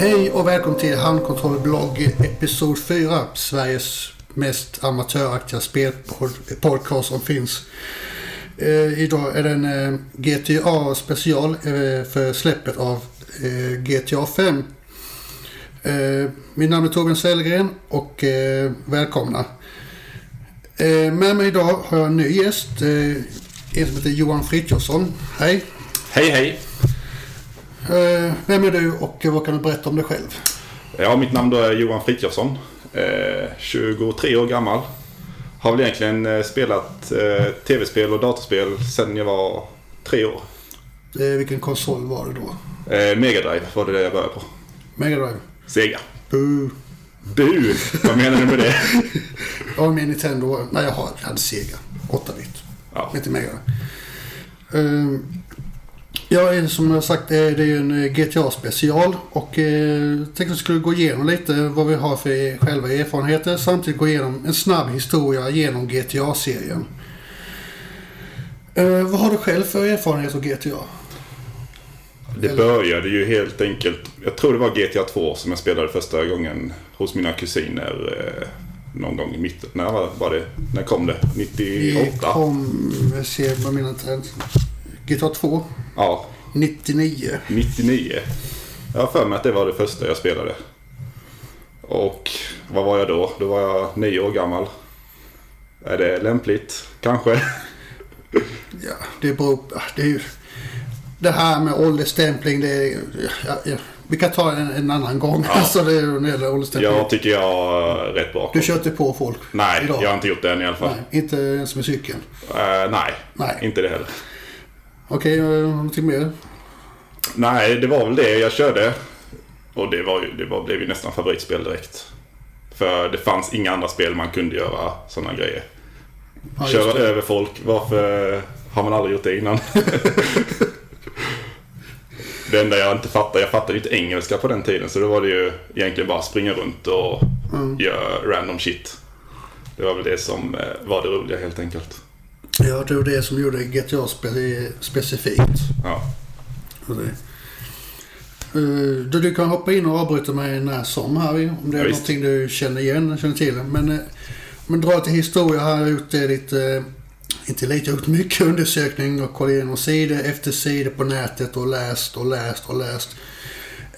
Hej och välkommen till Handkontrollblogg episod 4. Sveriges mest amatöraktiga spelpodcast som finns. Eh, idag är det en eh, GTA special eh, för släppet av eh, GTA 5. Eh, mitt namn är Torbjörn Sellgren och eh, välkomna. Eh, med mig idag har jag en ny gäst. Eh, en som heter Johan Frithiofsson. Hej! Hej hej! Eh, vem är du och vad kan du berätta om dig själv? Ja, mitt namn då är Johan Frithiofsson. Eh, 23 år gammal. Har väl egentligen eh, spelat eh, tv-spel och datorspel sedan jag var tre år. Eh, vilken konsol var det då? Eh, Mega Drive var det jag började på. Mega Drive? Sega. Boo. Bu! Vad menar du med det? Ja, min Nintendo. Nej, jag har- jag hade Sega. 8-bit. Ja. Inte Mega Drive. Eh, Ja, eh, som jag sagt, eh, det är ju en eh, GTA-special. Och eh, jag tänkte att vi skulle gå igenom lite vad vi har för själva erfarenheter. Samtidigt gå igenom en snabb historia genom GTA-serien. Eh, vad har du själv för erfarenhet av GTA? Det började ju helt enkelt. Jag tror det var GTA 2 som jag spelade första gången hos mina kusiner. Eh, någon gång i mitten. När var, det? När kom det? Vi 98? kom, jag ser vad mina inte GTA 2, Ja, 99. 99. Jag har för mig att det var det första jag spelade. Och vad var jag då? Då var jag nio år gammal. Är det lämpligt? Kanske. Ja, det beror på... Det, är ju, det här med åldersstämpling, det är... Ja, ja, vi kan ta en, en annan gång. Ja. Alltså det är när det gäller åldersstämpling. Jag tycker jag har rätt bra Du kör inte på folk Nej, idag? jag har inte gjort det än i alla fall. Nej, inte ens med cykeln. Eh, nej, Nej. inte det heller. Okej, eh, någonting mer? Nej, det var väl det jag körde. Och det, var ju, det var, blev ju nästan favoritspel direkt. För det fanns inga andra spel man kunde göra sådana grejer. Ja, Köra över folk. Varför har man aldrig gjort det innan? det enda jag inte fattade, jag fattade inte engelska på den tiden. Så då var det ju egentligen bara springa runt och Mm. göra random shit. Det var väl det som eh, var det roliga helt enkelt. Ja, det var det som gjorde GTA spe- specifikt. Ja. Eh, Du, du kan hoppa in och avbryta mig när som här om det är visst. någonting du känner igen, känner till. Men, eh, men dra till historia här. Jag gjort eh, lite, inte lite, jag gjort mycket undersökning och kollat igenom sidor efter sidor på nätet och läst och läst och läst.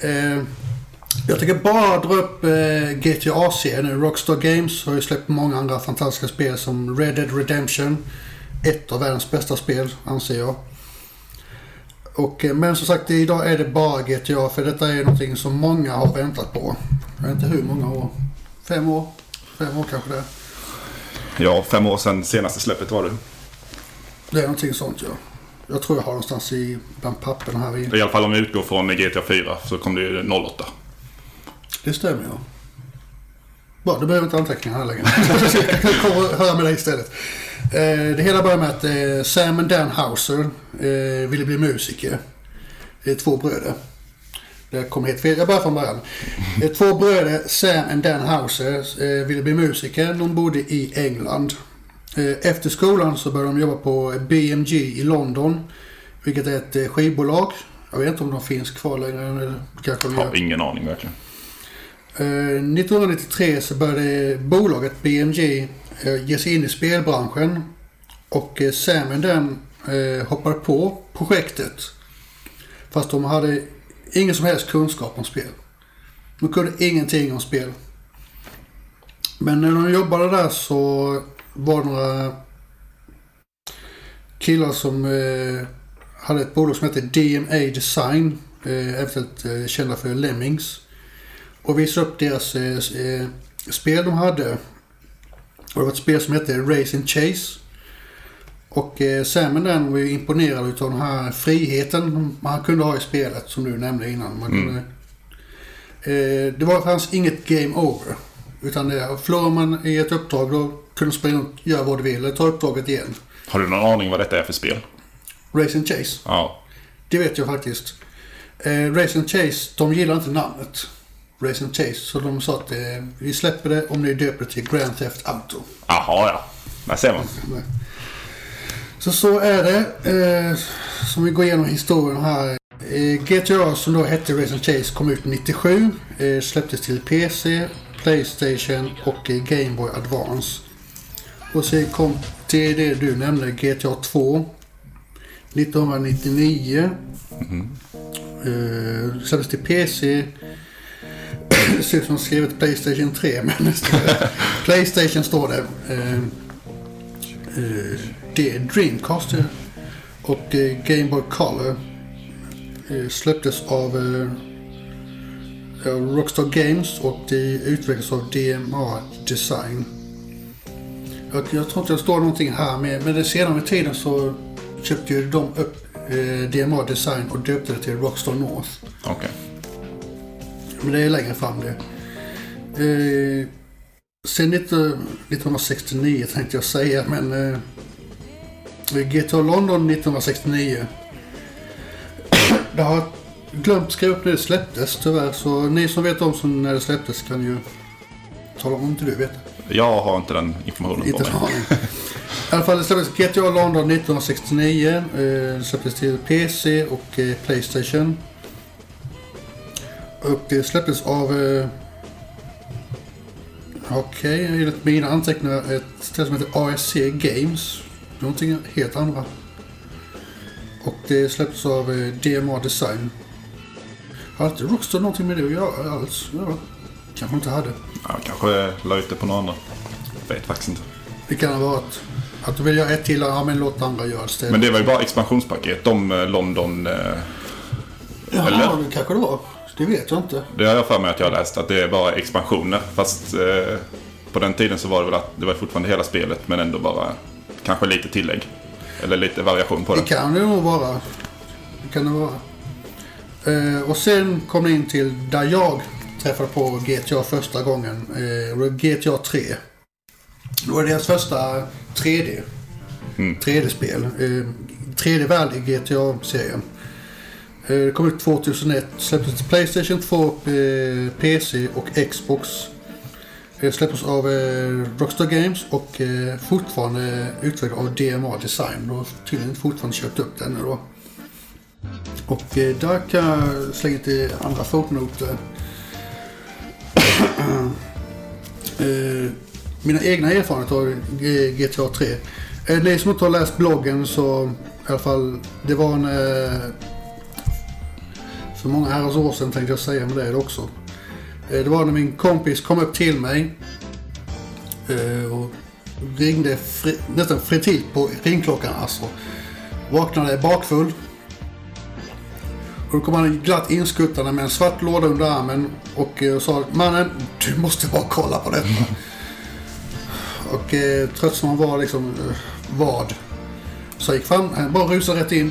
Eh, jag tänker bara dra upp GTA-serien. Rockstar Games har ju släppt många andra fantastiska spel som Red Dead Redemption. Ett av världens bästa spel, anser jag. Och, eh, men som sagt, idag är det bara GTA för detta är någonting som många har väntat på. Jag vet inte hur många år. Fem år? Fem år kanske det är. ja, fem år sedan senaste släppet var det. Det är någonting sånt ja. Jag tror jag har någonstans i bland papperna här i. I alla fall om vi utgår från GTA 4 så kom det ju 08. Det stämmer ja. Bra, du behöver inte anteckningar här längre. jag kommer höra med dig istället. Eh, det hela börjar med att eh, Sam och Dan Houser eh, ville bli musiker. Det är två bröder. Det kommer helt fel. Jag börjar från början. Två bröder, Sam och Dan Houser, eh, ville bli musiker. De bodde i England. Efter skolan så började de jobba på BMG i London. Vilket är ett skivbolag. Jag vet inte om de finns kvar längre. Kanske de. Har ingen aning verkligen. Eh, 1993 så började bolaget BMG Eh, ger ge sig in i spelbranschen och Sam och den hoppar hoppade på projektet. Fast de hade ingen som helst kunskap om spel. De kunde ingenting om spel. Men när de jobbade där så var det några killar som eh, hade ett bolag som hette DMA Design. Eh, eventuellt eh, kända för Lemmings och visade upp deras spel de hade. Och det var ett spel som hette Race and Chase. Och eh, Sam den var ju imponerad utav den här friheten man kunde ha i spelet som du nämnde innan. Man Mm. kunde, eh, det var, fanns inget game over. Utan det, förlorar man i ett uppdrag då kunde du springa runt och göra vad du vill eller ta uppdraget igen. Har du någon aning vad detta är för spel? Race and Chase. Ja. Det vet jag faktiskt. Eh, Race and Chase, de gillar inte namnet. Race and Chase. Så de sa att eh, vi släpper det om ni döper det till Grand Theft Auto. Jaha, ja. Där ser man. Så så är det. Eh, som vi går igenom historien här. Eh, GTA som då hette Race and Chase kom ut 97. Eh, släpptes till PC, Playstation och eh, Game Boy Advance. Och sen kom till det du nämnde, GTA 2. 1999. Eh, släpptes till PC. Det ser ut som skrivet Playstation 3 men Playstation står det. Eh, eh, det är Dreamcast och eh, Game Boy Color eh, släpptes av eh, av Rockstar Games och det utvecklades av DMA Design. Jag, jag tror inte det står någonting här med, men det senare med tiden så köpte ju de upp eh, DMA Design och döpte det till Rockstar North. Okej. Men det är längre fram det. Eh, sen 19, 1969 tänkte jag säga, men eh, GTA London 1969. det har jag glömt skriva upp när det släpptes tyvärr, så ni som vet om som när det släpptes kan ju tala om inte du vet. Jag har inte den informationen Inte på mig. I alla fall det släpptes GTA London 1969. Eh, det släpptes till PC och eh, Playstation. Och det släpptes av... Eh, Okej, enligt mina anteckningar ett ställe som heter ASC Games. Någonting helt andra. Och det släpptes av eh, DMA Design. Har inte Rockstar någonting med det att göra alls? Ja, kanske inte hade. Ja, kanske la ut det på någon annan. Jag vet faktiskt inte. Det kan ha varit att du vill göra ett till, ja men låt andra göra istället. Men det var ju bara expansionspaket. De eh, London... Eh, Jaha, eller? det kanske det var. Det vet jag inte. det har jag för mig att jag har läst. Att det är bara expansioner. Fast eh, på den tiden så var det väl att det var fortfarande hela spelet. Men ändå bara kanske lite tillägg. Eller lite variation på Det det. kan det nog vara. Det kan det vara. Eh, och sen kom det in till där jag träffade på GTA första gången. Eh, GTA 3. Det var deras första 3D. Mm. 3D-spel. Eh, 3D-värld i GTA-serien. Eh, det kom ut 2001. Släpptes till Playstation 2, eh, PC och Xbox. Eh, det släpptes av Rockstar Games och fortfarande utvecklad av DMA Design. Och tydligen inte fortfarande köpt upp den nu då. Och där kan jag slänga till andra fotnoter. mina egna erfarenheter av GTA 3. Ni som inte har läst bloggen så i alla fall, det var en... För många herrans år sedan tänkte jag säga med det också. Eh, det var när min kompis kom upp till mig eh, och ringde fri, nästan fritilt på ringklockan alltså. Vaknade bakfull. Och då kom han glatt inskuttande med en svart låda under armen och eh, sa Mannen, du måste bara kolla på detta. och eh, trött som han var liksom, vad? Så jag gick fram, han bara rusade rätt in.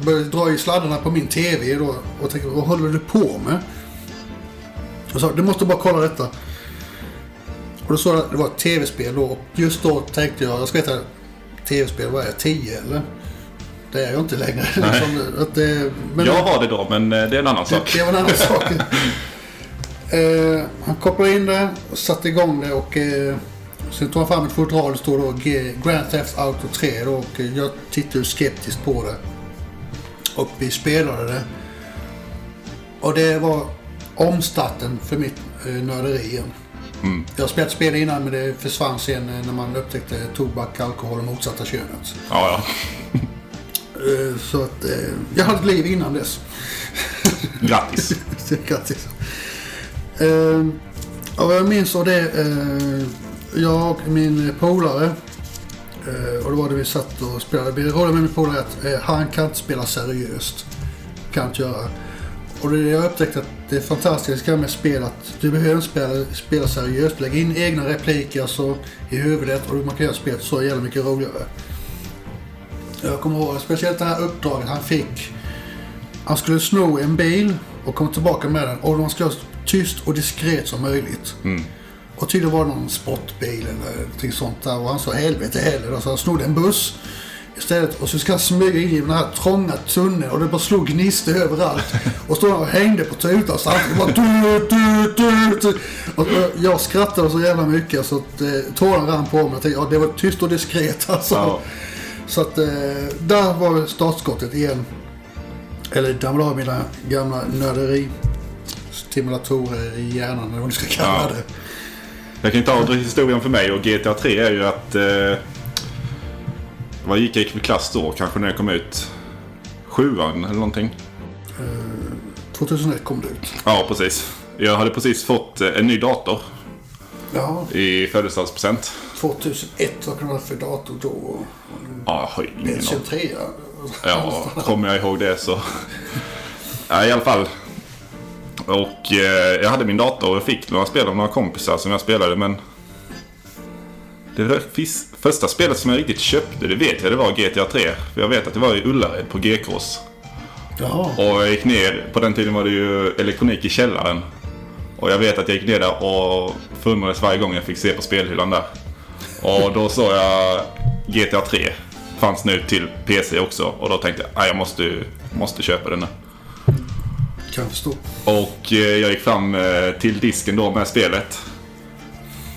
Började dra i sladdarna på min TV då och tänkte, vad håller du på med? Och sa, du måste bara kolla detta. Och då såg jag att det var ett tv-spel då. Och just då tänkte jag, jag ska veta, tv-spel, vad är jag, 10 eller? Det är jag inte längre. Liksom, att det, men Jag var det då, men eh, det är en annan sak. det, var en annan sak. Eh, han kopplade in det och satte igång det och eh, sen tog han fram ett fodral det stod då Grand Theft Auto 3 då, och jag tittade ju skeptiskt på det. Och vi spelade det. Och det var omstarten för mitt eh, nörderi. Mm. Jag har spelat spel innan men det försvann sen eh, när man upptäckte tobak, alkohol och motsatta könet. Ja, ja. Eh, så att eh, jag hade ett liv innan dess. Grattis. Grattis. Och vad jag minns av det, jag och min polare, Eh, och det var det vi satt och spelade. Vi roliga med min polare att eh, han kan inte spela seriöst. Kan inte göra. Och det jag upptäckte att det fantastiska med spel att du behöver inte spela, spela seriöst. Lägg in egna repliker så, i huvudet och man kan göra spelet så jävla mycket roligare. Jag kommer ihåg speciellt det här uppdraget han fick. Han skulle sno en bil och komma tillbaka med den och man skulle vara så tyst och diskret som möjligt. Mm. Och tydligen var det någon sportbil eller någonting sånt där och han sa helvete heller. Så han snodde en buss istället och så ska han smyga in i den här trånga tunneln och det bara slog gnistor överallt. Och stod han och hängde på tutan samtidigt. Bara du, du, du, du. Och jag skrattade så jävla mycket så att eh, tårarna rann på mig. Jag tänkte, ja, det var tyst och diskret alltså. Ja. Så att eh, där var startskottet igen. Eller damlar av mina gamla nörderi stimulatorer i hjärnan eller vad du ska kalla Ja. Jag kan ta historien för mig och GTA 3 är ju att... Eh, vad gick jag i klass då? Kanske när jag kom ut? Sjuan eller någonting? 2001 kom det ut. Ja, precis. Jag hade precis fått eh, en ny dator Ja, i födelsedagspresent. 2001, vad kan det vara för dator då? Ja, jag har ingen aning. PS3? Ja, kommer jag ihåg det så... Ja, i alla fall. Och eh, jag hade min dator och jag fick några spel av några kompisar som jag spelade men... Det första spelet som jag riktigt köpte, det vet jag, det var GTA 3. För jag vet att det var i Ullared på GKs. Jaha. Och jag gick ner, på den tiden var det ju elektronik i källaren. Och jag vet att jag gick ner där och förundrades varje gång jag fick se på spelhyllan där. Och då såg jag GTA 3. Fanns nu till PC också. Och då tänkte jag, "Ah, jag måste, måste köpa den nu. Kan jag förstå. Och eh, jag gick fram eh, till disken då med spelet.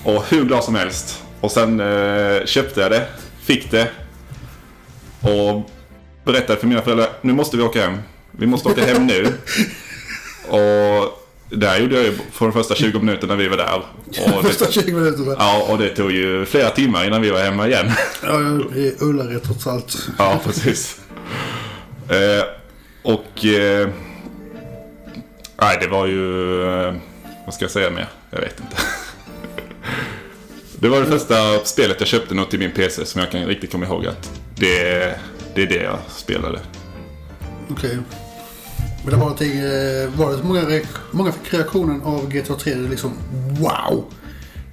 Och hur glad som helst. Och sen eh, köpte jag det, fick det. Och berättade för mina föräldrar, nu måste vi åka hem. Vi måste åka hem nu. Och där gjorde jag ju för de första 20 minuterna vi var där. Och Första det, 20 minuterna. ja, och det tog ju flera timmar innan vi var hemma igen. Ja, är Ullared trots allt. Ja, precis. Eh, och... Eh, nej, det var ju... Vad ska jag säga mer? Jag vet inte. det var det första spelet jag köpte nog till min PC som jag kan riktigt komma ihåg att det, det är det jag spelade. Okej. Men det var någonting, eh, var det många, många fick reaktionen av GTA 3 det är liksom wow.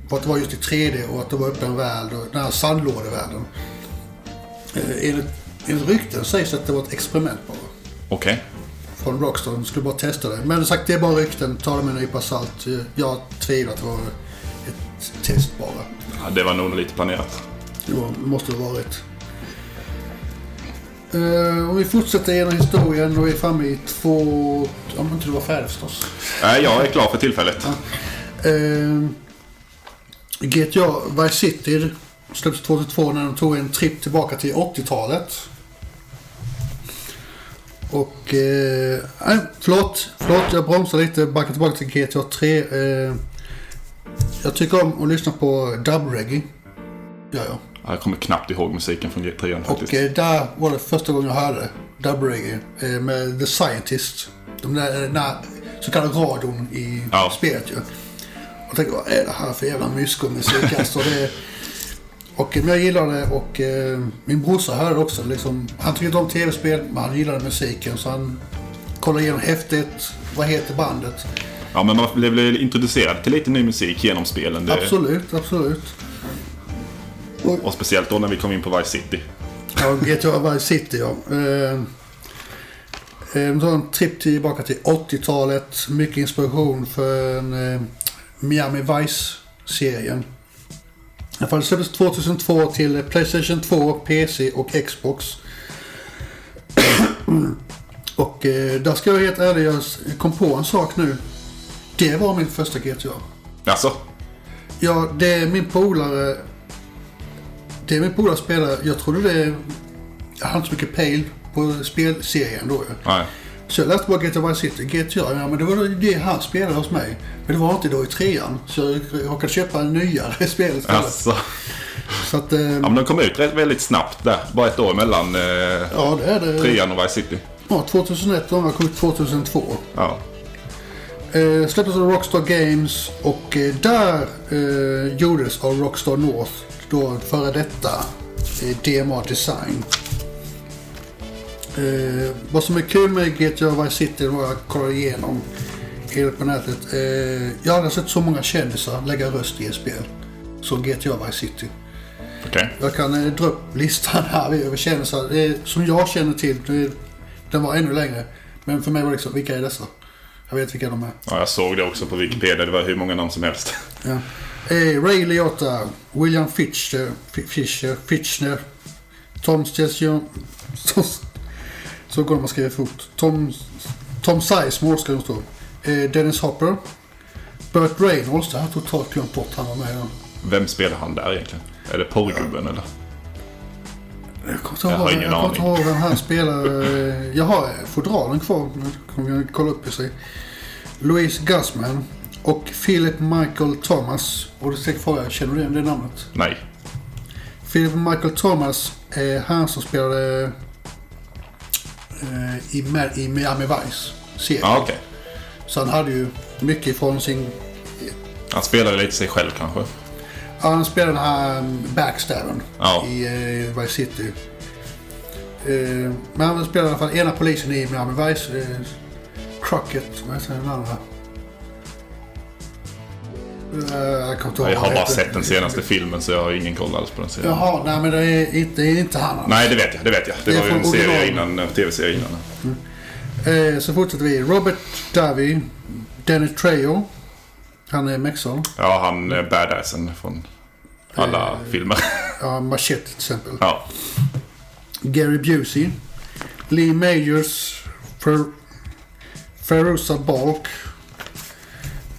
För att det var just i 3D och att det var öppen värld och den här sandlådevärlden. Eh, enligt, enligt rykten sägs att det var ett experiment bara. Okej. Från Rockstar, de skulle bara testa det. Men sagt, det är bara rykten, ta det med en nypa salt. Eh, Jag tvivlar att det var ett test bara. Ja, det var nog lite planerat. Det var, måste det ha varit. Uh, om vi fortsätter genom historien och är framme i två... Om inte du var färdig förstås. Nej, jag är klar för tillfället. Uh, GTA Vice City släpptes 2002 när de tog en tripp tillbaka till 80-talet. Och... Nej, förlåt, förlåt, jag bromsar lite. Backar tillbaka till GTA 3. Uh, jag tycker om att lyssna på dub-reggae. Ja, ja. Jag kommer knappt ihåg musiken från G3 faktiskt. Och eh, där var det första gången jag hörde dub reggae eh, med The Scientist. De där, den där så kallade radion i Ja. spelet ju. Och tänkte, vad är det här för jävla myskomusik? alltså, det, och eh, men jag gillade det och eh, min brorsa hörde också. Liksom, han tyckte om tv-spel, men han gillade musiken. Så han kollade igenom häftigt. Vad heter bandet? Ja, men man blev introducerad till lite ny musik genom spelen. Det, Absolut, absolut. och speciellt då när vi kom in på Vice City. Ja, GTA Vice City ja. Eh, eh, tar en tripp tillbaka till 80-talet. Mycket inspiration för en, eh, Miami Vice-serien. Fall släpptes 2002 till Playstation 2, PC och Xbox. och eh, där ska jag helt ärlig, jag kom på en sak nu. Det var min första GTA. Alltså, Ja, det är min polare. Det är min polare spelare. Jag trodde det... Jag hade inte så mycket pejl på spelserien då ju. nej. Så jag läste bara GTA Vice City. GTA, ja men det var det han spelade hos mig. Men det var inte då i trean. Så jag råkade köpa en nyare spel istället. Alltså. Så att... Eh, Ja, men de kom ut väldigt snabbt där. Bara ett år mellan eh, ja, det är det. trean och Vice City. Ja, 2001 och de kommit 2002. Ja. Eh, släpptes av Rockstar Games och eh, där eh, gjordes av Rockstar North, då före detta eh, DMA Design. Eh, vad som är kul med GTA Vice City var jag kollade igenom helt på nätet. Eh, jag har aldrig sett så många kändisar lägga röst i ett spel som GTA Vice City. Okej. Jag kan eh, dra upp listan här över kändisar eh, som jag känner till. Det, den var ännu längre. Men för mig var det liksom, vilka är dessa? Jag vet vilka de är. Ja, jag såg det också på Wikipedia. Det var hur många namn som helst. Ja. Eh, Ray Liotta, William Fischer, Fi- Fischer, Fitchner, Tom Station... Så går de att skriva fort. Tom, Tom Sizemore ska det stå. Eh, Dennis Hopper. Burt Reynolds, det har jag totalt glömt bort han var med den. Vem spelar han där egentligen? Är det porrgubben eller? Jag kommer inte Jag har ihåg- ingen jag kommer ihåg vem han spelar. eh, Jag har fodralen kvar. Kommer jag kolla upp i sig. Louise Guzman och Philip Michael Thomas. Och du säkert fråga, känner du igen det namnet? Nej. Philip Michael Thomas är han som spelade eh, i, i Miami Vice. Serien. Ja, okej. Så han hade ju mycket ifrån sin... Han spelade lite sig själv kanske. Han spelade den här um, backstabben Ja. i eh, Vice City. Eh, men han spelade i alla fall ena polisen i Miami Vice. Eh, Crockett, vad heter den andra? Eh, jag kommer inte ihåg Jag har bara sett den senaste filmen så jag har ingen koll alls på den serien. Jaha, nej men det är inte, det är inte han. Nej, det vet jag. Det vet jag. Det, Det var ju en serie innan, en tv-serie innan. Eh, så fortsätter vi. Robert Davi, Danny Trejo. Han är mexan. Ja, han är badassen från alla Eh. filmer. Ja, Machete till exempel. ja. Gary Busey. Lee Majors. Fer Feruza Balk.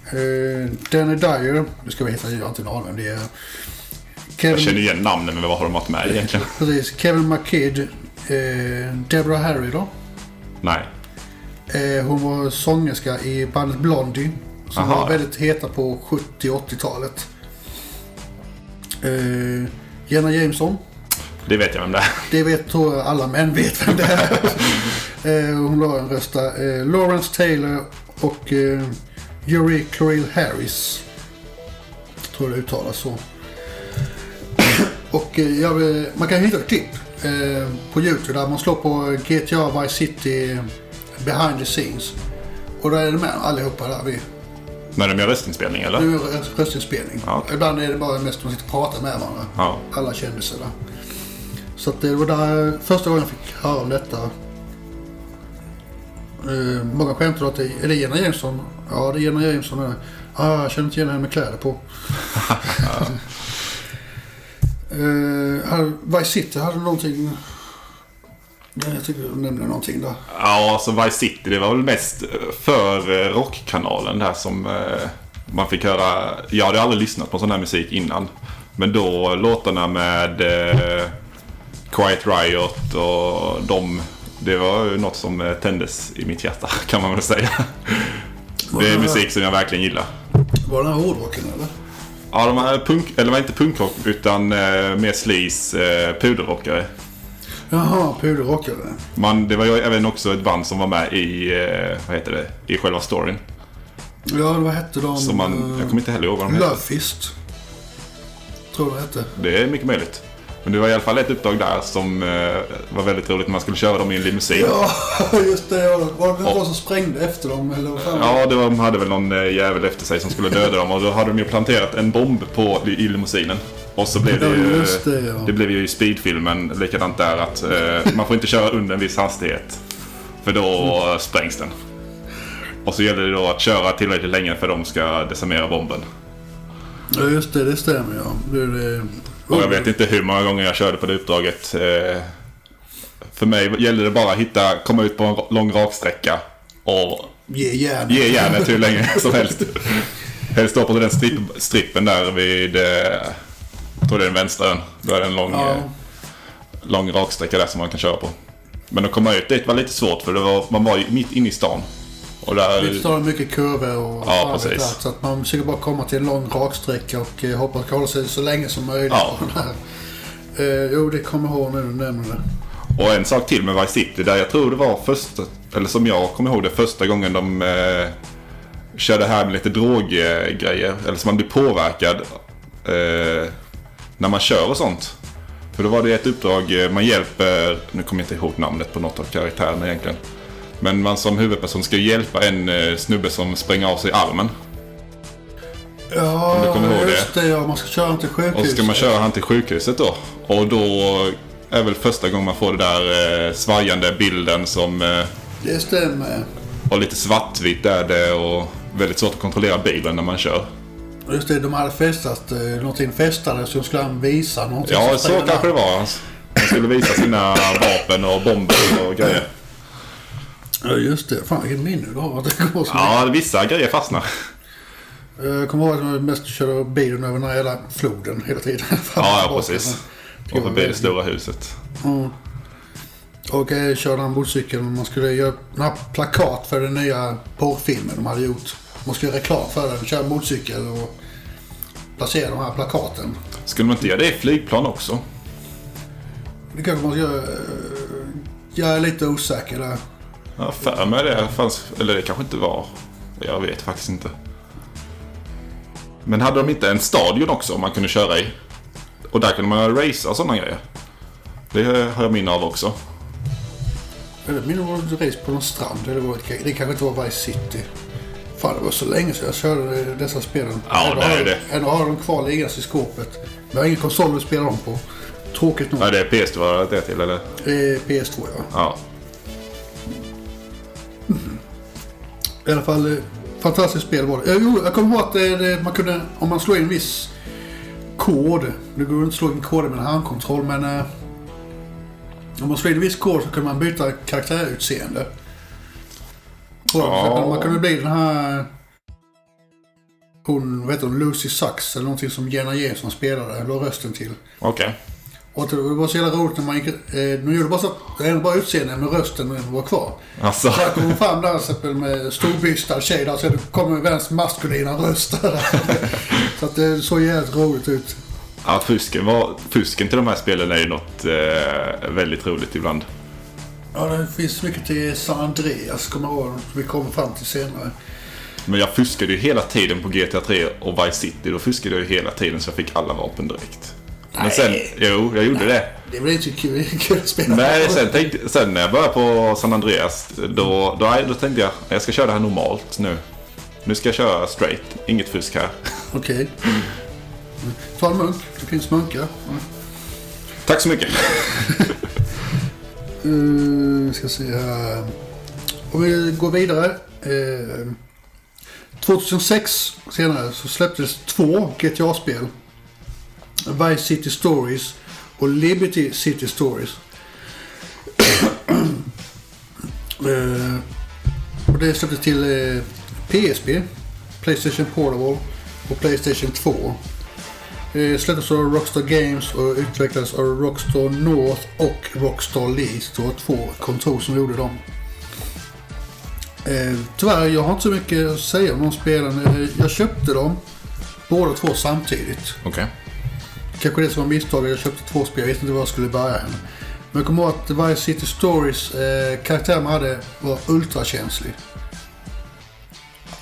Eh, Danny Dyer. Nu ska vi hitta, jag har inte en aning vem det är. Jag Kevin, känner igen namnen, men vad har de varit med egentligen? precis, Kevin McKidd. Eh, Deborah Harry då. Nej. Eh, hon var sångerska i bandet Blondie. Som Aha. var väldigt heta på 70 80-talet. Eh, Jenna Jameson. Det vet jag vem det är. Det vet tror jag alla män vet vem det är. hon la en röst där. Eh, Lawrence Taylor och Yuri Kirill Harris. Tror det uttalas så. och eh, jag, man kan hitta ett klipp eh, på YouTube där man slår på GTA Vice City behind the scenes. Och där är det med allihopa där vi. När de gör röstinspelning, eller? Nu är röstinspelning. Ja. Ibland är det bara mest man sitter och pratar med varandra. Ja. Alla kändisar där. Så det var där första gången jag fick höra om detta. Eh, många skämtade att det är det Jenna Jameson? Ja, det är Jenna Jameson. Ja, ah, jag känner inte igen henne med kläder på. uh, hade, Vice City hade någonting... Ja, jag tycker du nämnde någonting där. Ja, alltså Vice City, det var väl mest för eh, rockkanalen där som eh, man fick höra. Jag hade aldrig lyssnat på sån här musik innan. Men då låtarna med eh, Quiet Riot och de. Det var något som eh, tändes i mitt hjärta kan man väl säga. Det är musik som jag verkligen gillar. Var det den här hårdrocken eller? Ja, de här punk, eller var inte punkrock utan eh, mer sleaze, eh, puderrockare. Jaha, puderrockare. Man, det var ju även också ett band som var med i, eh, vad heter det, i själva storyn. Ja, vad hette de? Så man, jag kommer inte heller ihåg vad de hette. Lovefist. Tror jag det hette. Det är mycket möjligt. Men det var i alla fall ett uppdrag där som eh, var väldigt roligt man skulle köra dem i en limousin. Ja, just det. ja. Var det någon som sprängde efter dem? Eller vad fan? Ja, det var, de hade väl någon eh, jävel efter sig som skulle döda dem och då hade de ju planterat en bomb på, i, limousinen. Och så blev det Ja, ju, just det, ja. det blev ju i speedfilmen likadant där att eh, man får inte köra under en viss hastighet. För då Mm. sprängs den. Och så gäller det då att köra tillräckligt länge för att de ska decimera bomben. Ja, just det. Det stämmer ja. Det, det... Och jag vet inte hur många gånger jag körde på det uppdraget. Eh, För mig gällde det bara att hitta, komma ut på en lång raksträcka och Ge järn. ge järnet hur länge som helst. Helst stå på den stripp, strippen där vid, eh, jag tror det är den vänstra ön. Då är det en lång, Ja. eh, lång raksträcka där som man kan köra på. Men att komma ut dit var lite svårt för det var, man var ju mitt inne i stan. Och där, Det står mycket kurvor och Ja, precis. allt, Så att man försöker bara komma till en lång raksträcka och eh, hoppas att hålla sig så länge som möjligt. Ja. Eh, jo, det kommer jag ihåg nu när du nämner det. Och en sak till med Vice City där jag tror det var första, eller som jag kommer ihåg det första gången de eh, körde här med lite droggrejer. Eller som man blir påverkad eh, när man kör och sånt. För då var det ett uppdrag, eh, man hjälper, nu kommer jag inte ihåg namnet på något av karaktärerna egentligen. Men man som huvudperson ska hjälpa en eh, snubbe som spränger av sig armen. Ja, du kommer ihåg just det. Ja, man ska köra till sjukhus. Och så ska man köra han till sjukhuset då. Och då är väl första gången man får det där eh, svajande bilden som eh, Det stämmer. Och lite svartvitt är det och väldigt svårt att kontrollera bilen när man kör. Just det, de hade festat. eh, Någonting festade så skulle han visa någonting. Ja, så kanske det var. Han skulle visa sina vapen och bomber och grejer. Ja, just det. Fan vilket minne du har. Det går Ja, vissa grejer fastnar. Eh, Jag kommer ihåg att jag mest körde bilen över den här jävla floden hela tiden. Ja, ja precis. Och förbi det stora huset. Mm. Och eh, körde han motorcykel. Man skulle göra några plakat för den nya porrfilmen de hade gjort. Man skulle göra reklam för den. Köra motorcykel och placera de här plakaten. Skulle man inte göra det i flygplan också? Det kanske man ska göra. eh, Jag är lite osäker där. Jag har för mig det fanns, eller det kanske inte var. Jag vet faktiskt inte. Men hade de inte en stadion också man kunde köra i? Och där kunde man racea och sådana grejer. Det har jag minne av också. Eller min var race på någon strand. Det, var, det kanske inte var Vice City. Fan, det var så länge sedan jag körde dessa spelen. Ja, Ändå det är har- det. Ändå har de kvar liggandes i skåpet. Men jag har ingen konsol att spela dem på. Tråkigt nog. Ja, det är PS2 var det till eller? Eh, PS2 ja. Ja. I alla fall, eh, fantastiskt spel var det. Jag, jo, jag kommer ihåg att det, det, man kunde, om man slår in en viss kod. Det går inte att slå in koder med en handkontroll, men... Eh, om man slår in en viss kod så kunde man byta karaktärutseende. Ja. Man kunde bli den här... Hon, vad heter hon, Lucy Sachs eller någonting som Jenna Jameson spelade, la rösten till. Okej. Och det var så jävla roligt när man gick... Eh, de gjorde bara så att det bara utseende men rösten var kvar. Alltså. Så kommer hon fram där med storbystad tjej där. Så det kommer världens maskulina röst där. Så att det såg jävligt roligt ut. Ja, fusken, var, fusken till de här spelen är ju något eh, väldigt roligt ibland. Ja, det finns mycket till San Andreas, kommer jag ihåg. Vi kommer fram till senare. Men jag fuskade ju hela tiden på GTA 3 och Vice City. Då fuskade jag ju hela tiden så jag fick alla vapen direkt. Men Nej. sen, jo, jag gjorde det. Det är väl inte kul, kul att spela. Nej, sen, tänkte, sen när jag började på San Andreas, då, då, då tänkte jag jag ska köra det här normalt nu. Nu ska jag köra straight, inget fusk här. Okej. Ta en munk. Det finns munkar. Mm. Tack så mycket. Uh, ska se här. Om vi går vidare. Eh, 2006 senare så släpptes två GTA-spel. Vice City Stories och Liberty City Stories. Eh, och det släpptes till eh, PSP, Playstation Portable och Playstation 2. Det eh, släpptes av Rockstar Games och utvecklades av Rockstar North och Rockstar Leeds. Det var två kontor som gjorde dem. Eh, tyvärr, jag har inte så mycket att säga om de spelen. Eh, jag köpte dem båda två samtidigt. Okej. Kanske det som var misstaget. Jag köpte två spel. Jag vet inte var jag skulle börja än. Men jag kommer ihåg att Vice City Stories eh, karaktär man hade var ultrakänslig.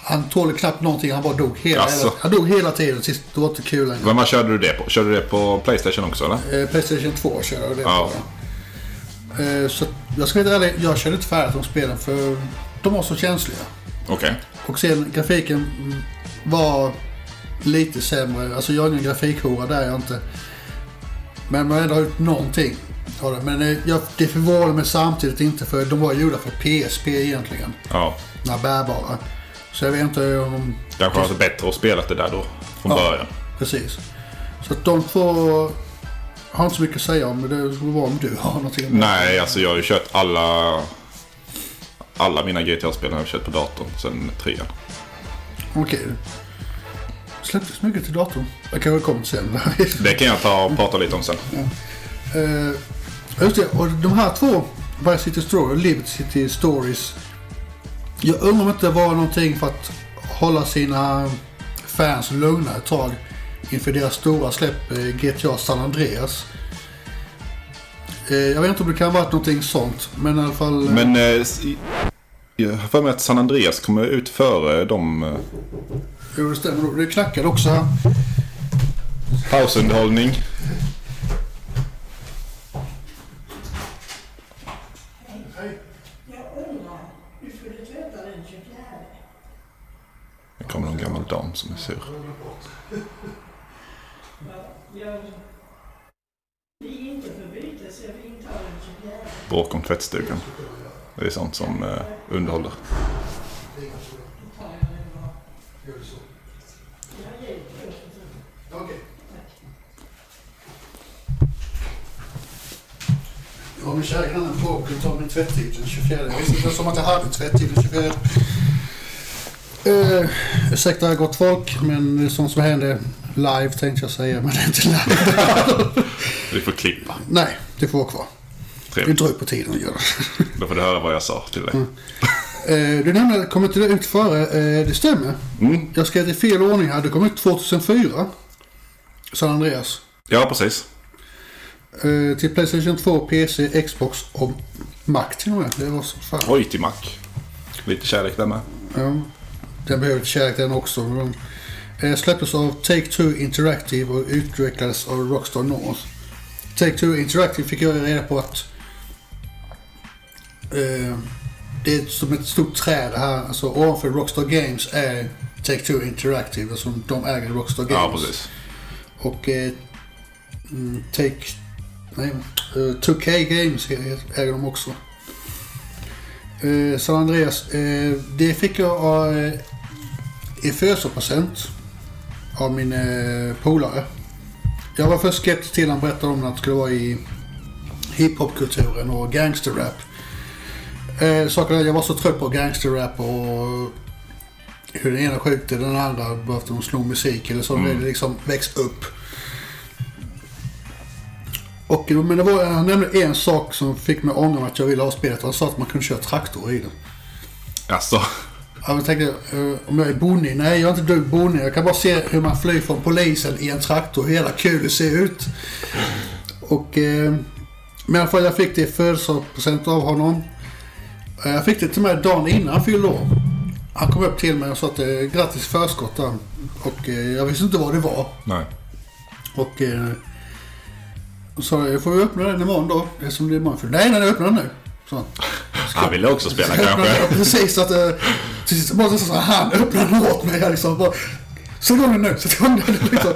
Han tålde knappt någonting. Han bara dog hela, Asså. hela, han dog hela tiden. Sist, det var inte kul längre. Vad körde du det på? Körde du det på Playstation också eller? Eh, Playstation 2 kör jag det Ja. på. Eh, så jag ska vara ärlig, jag körde inte färdigt de spelen för de var så känsliga. Okej. Och sen grafiken var lite sämre. Alltså jag är ingen grafikhora, där är jag inte. Men man har ändå gjort någonting det. Men eh, jag, det förvånar mig samtidigt inte för de var gjorda för PSP egentligen. Ja. När bärbara. Så jag vet inte om... Kanske var det bättre att spela det där då. Från Ja. början. Precis. Så att de två har inte så mycket att säga om. Det skulle vara om du har någonting. Nej, alltså jag har ju kört alla... Alla mina GTA-spel har jag kört på datorn sen trean. Okej. Släpptes mycket till datorn. Det kanske kommer sen. Det kan jag ta och prata lite om sen. Eh, just det, och de här två, Vice City Stories och Liberty City Stories. Jag undrar om inte det var någonting för att hålla sina fans lugna ett tag inför deras stora släpp eh, GTA San Andreas. Eh, jag vet inte om det kan ha varit någonting sånt, men i alla fall... Men... Jag har för mig att San Andreas kommer ut före de... Jo, det stämmer. Det knackade också här. pausunderhållning. Jag undrar, du skulle tvätta den 24. Det kommer någon gammal dam som är sur. Jag... Vi är inte för byte så vi intar den 24. Bråk om tvättstugan. Det är sånt som eh, underhåller. Ja, min kära granne på och ta min tvättid den 24. Jag visste inte som att jag hade tvättid den 24. Uh, ursäkta gott folk, men det är sånt som händer live tänkte jag säga, men det är inte live. Vi får klippa. Nej, det får vara kvar. Det är Trevligt. dröjt på tiden att göra. Då får du höra vad jag sa till dig. Eh, Du nämnde att det kom inte ut före. Eh, Det stämmer. Mm. Jag skrev i fel ordning här. Det kom ut 2004. San Andreas. Ja, precis. Eh, Till Playstation 2, PC, Xbox och Mac till och med. Det var så fan. Oj, till Mac. Lite kärlek där med. Ja, den behöver lite kärlek den också. Men, eh, släpptes av Take-Two Interactive och utvecklades av Rockstar North. Take-Two Interactive fick jag reda på att eh, det är som ett stort träd här. Alltså ovanför Rockstar Games är Take-Two Interactive. Alltså de äger Rockstar Ja, Games. precis. Och eh, mm, Take... Nej, eh, 2K Games äger de också. Eh, San Andreas, eh, det fick jag eh, i födelsedagspresent av min eh, polare. Jag var först skeptisk till han berättade om att det skulle vara i hiphopkulturen och gangsterrap. Eh, att jag var så trött på gangsterrap och hur den ena skjuter den andra att de slår musik eller så. Mm. Det liksom växt upp. Och, men det var, han nämnde en sak som fick mig ångra att jag ville ha spelet. Han sa att man kunde köra traktor i det. Alltså, Jag tänkte, eh, om jag är bonnig? Nej, jag är inte dugg bonnig. Jag kan bara se hur man flyr från polisen i en traktor. Hur jävla kul det ser ut. Och, eh, men i alla fall, jag fick det i födelsedagspresent av honom. Eh, Jag fick det till mig dagen innan han fyllde år. Han kom upp till mig och sa att grattis förskott. Och eh, jag visste inte vad det var. nej. Och eh, och sa jag, får vi öppna den imorgon då? Eftersom det är imorgon. Nej, nej, öppna den nu. Så. han. Han ville också spela kanske. den Precis, så att eh, till sist bara så att han öppnade den åt mig. Jag liksom bara, Sätt igång den nu, sätt igång den. Liksom.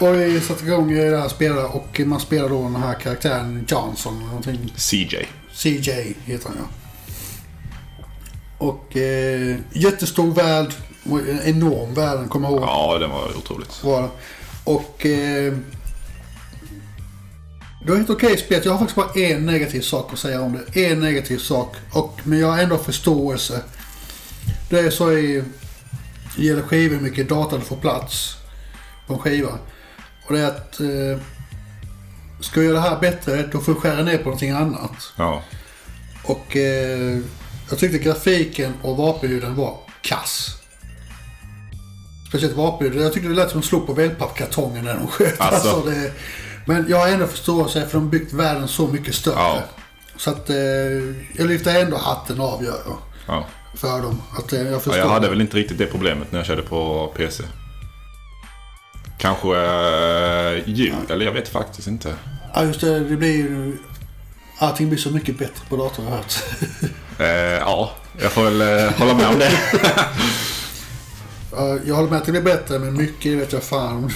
Och vi satte igång eh, det här spelet och man spelar då den här karaktären Johnson. eller Någonting. CJ. CJ heter han ja. Och eh, jättestor värld. Enorm värld, den kommer jag ihåg. Ja, det var otroligt. Var det. Och... Eh, det var ett okej spel. Jag har faktiskt bara en negativ sak att säga om det. En negativ sak. Och, men jag har ändå förståelse. Det är så i... Det gäller skivor hur mycket data du får plats på en skiva. Och det är att... Eh, ska jag göra det här bättre, då får jag skära ner på någonting annat. Ja. Och eh, jag tyckte grafiken och vapenljuden var kass. Speciellt vapenljudet. Jag tyckte det lät som de slog på wellpappkartongen när de sköt. Alltså. Alltså, det, men jag har ändå förståelse för de har byggt världen så mycket större. Ja. Så att eh, jag lyfter ändå hatten av gör jag. ja. För dem. Att, eh, jag ja förstår. jag hade väl inte riktigt det problemet när jag körde på PC. Kanske äh, ljud, eller jag vet faktiskt inte. Ja, just det. Det blir ju... Allting blir så mycket bättre på datorn har jag hört. Eh, ja, jag får väl eh, hålla med om det. Ja, jag håller med att det blir bättre, men mycket vet jag fan.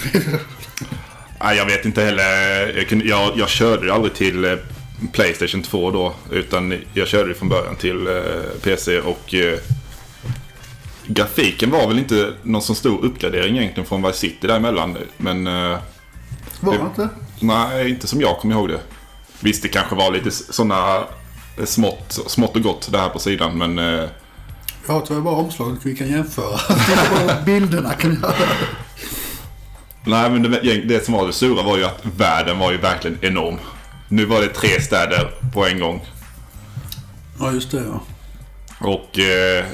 Nej, jag vet inte heller. Jag, kunde, jag, jag körde ju aldrig till eh, Playstation 2 då. Utan jag körde ju från början till eh, PC och eh, grafiken var väl inte någon så stor uppgradering egentligen från Vice City däremellan. Men Var Det- det inte? nej, inte som jag kommer ihåg det. Visst, det kanske var lite sådana smått, smått och gott där på sidan. Men Jag har tyvärr bara omslaget vi kan jämföra. Bilderna kan jag nej, men det, det som var det sura var ju att världen var ju verkligen enorm. Nu var det tre städer på en gång. Ja, just det ja. Och eh,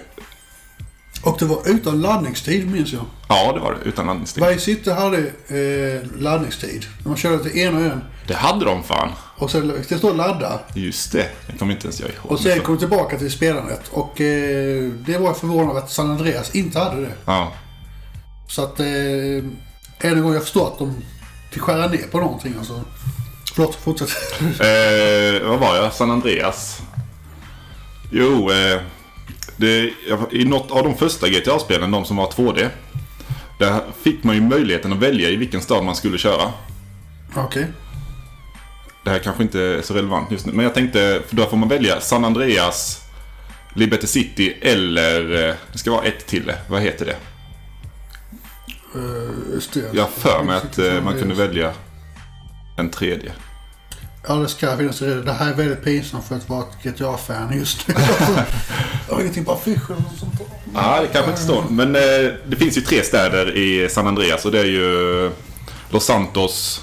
Och det var utan laddningstid minns jag. ja, det var det. Utan landningstid. Varje City hade eh, laddningstid. När man körde till en och en. Det hade de fan. Och sen det står ladda. Just det. Det kommer inte ens jag ihåg. Och sen kom tillbaka till spelandet. Och eh, det var jag förvånad att San Andreas inte hade det. Ja. Så att eh, en gång jag förstår att de fick skära ner på någonting. Alltså. Förlåt, fortsätt. Eh, vad var jag? San Andreas? Jo, eh, det, i något av de första GTA-spelen, de som var 2D. Där fick man ju möjligheten att välja i vilken stad man skulle köra. Okej. Det här kanske inte är så relevant just nu. Men jag tänkte, för då får man välja San Andreas, Liberty City eller... eh, Det ska vara ett till. Vad heter det? Eh. Jag har för mig att eh, man kunde välja en tredje. Ja, det ska finnas det. Det här är väldigt pinsamt för att vara ett GTA-fan just nu. jag har ingenting på affischen och sånt. Ja, det kanske inte står. Men eh, det finns ju tre städer i San Andreas och det är ju Los Santos.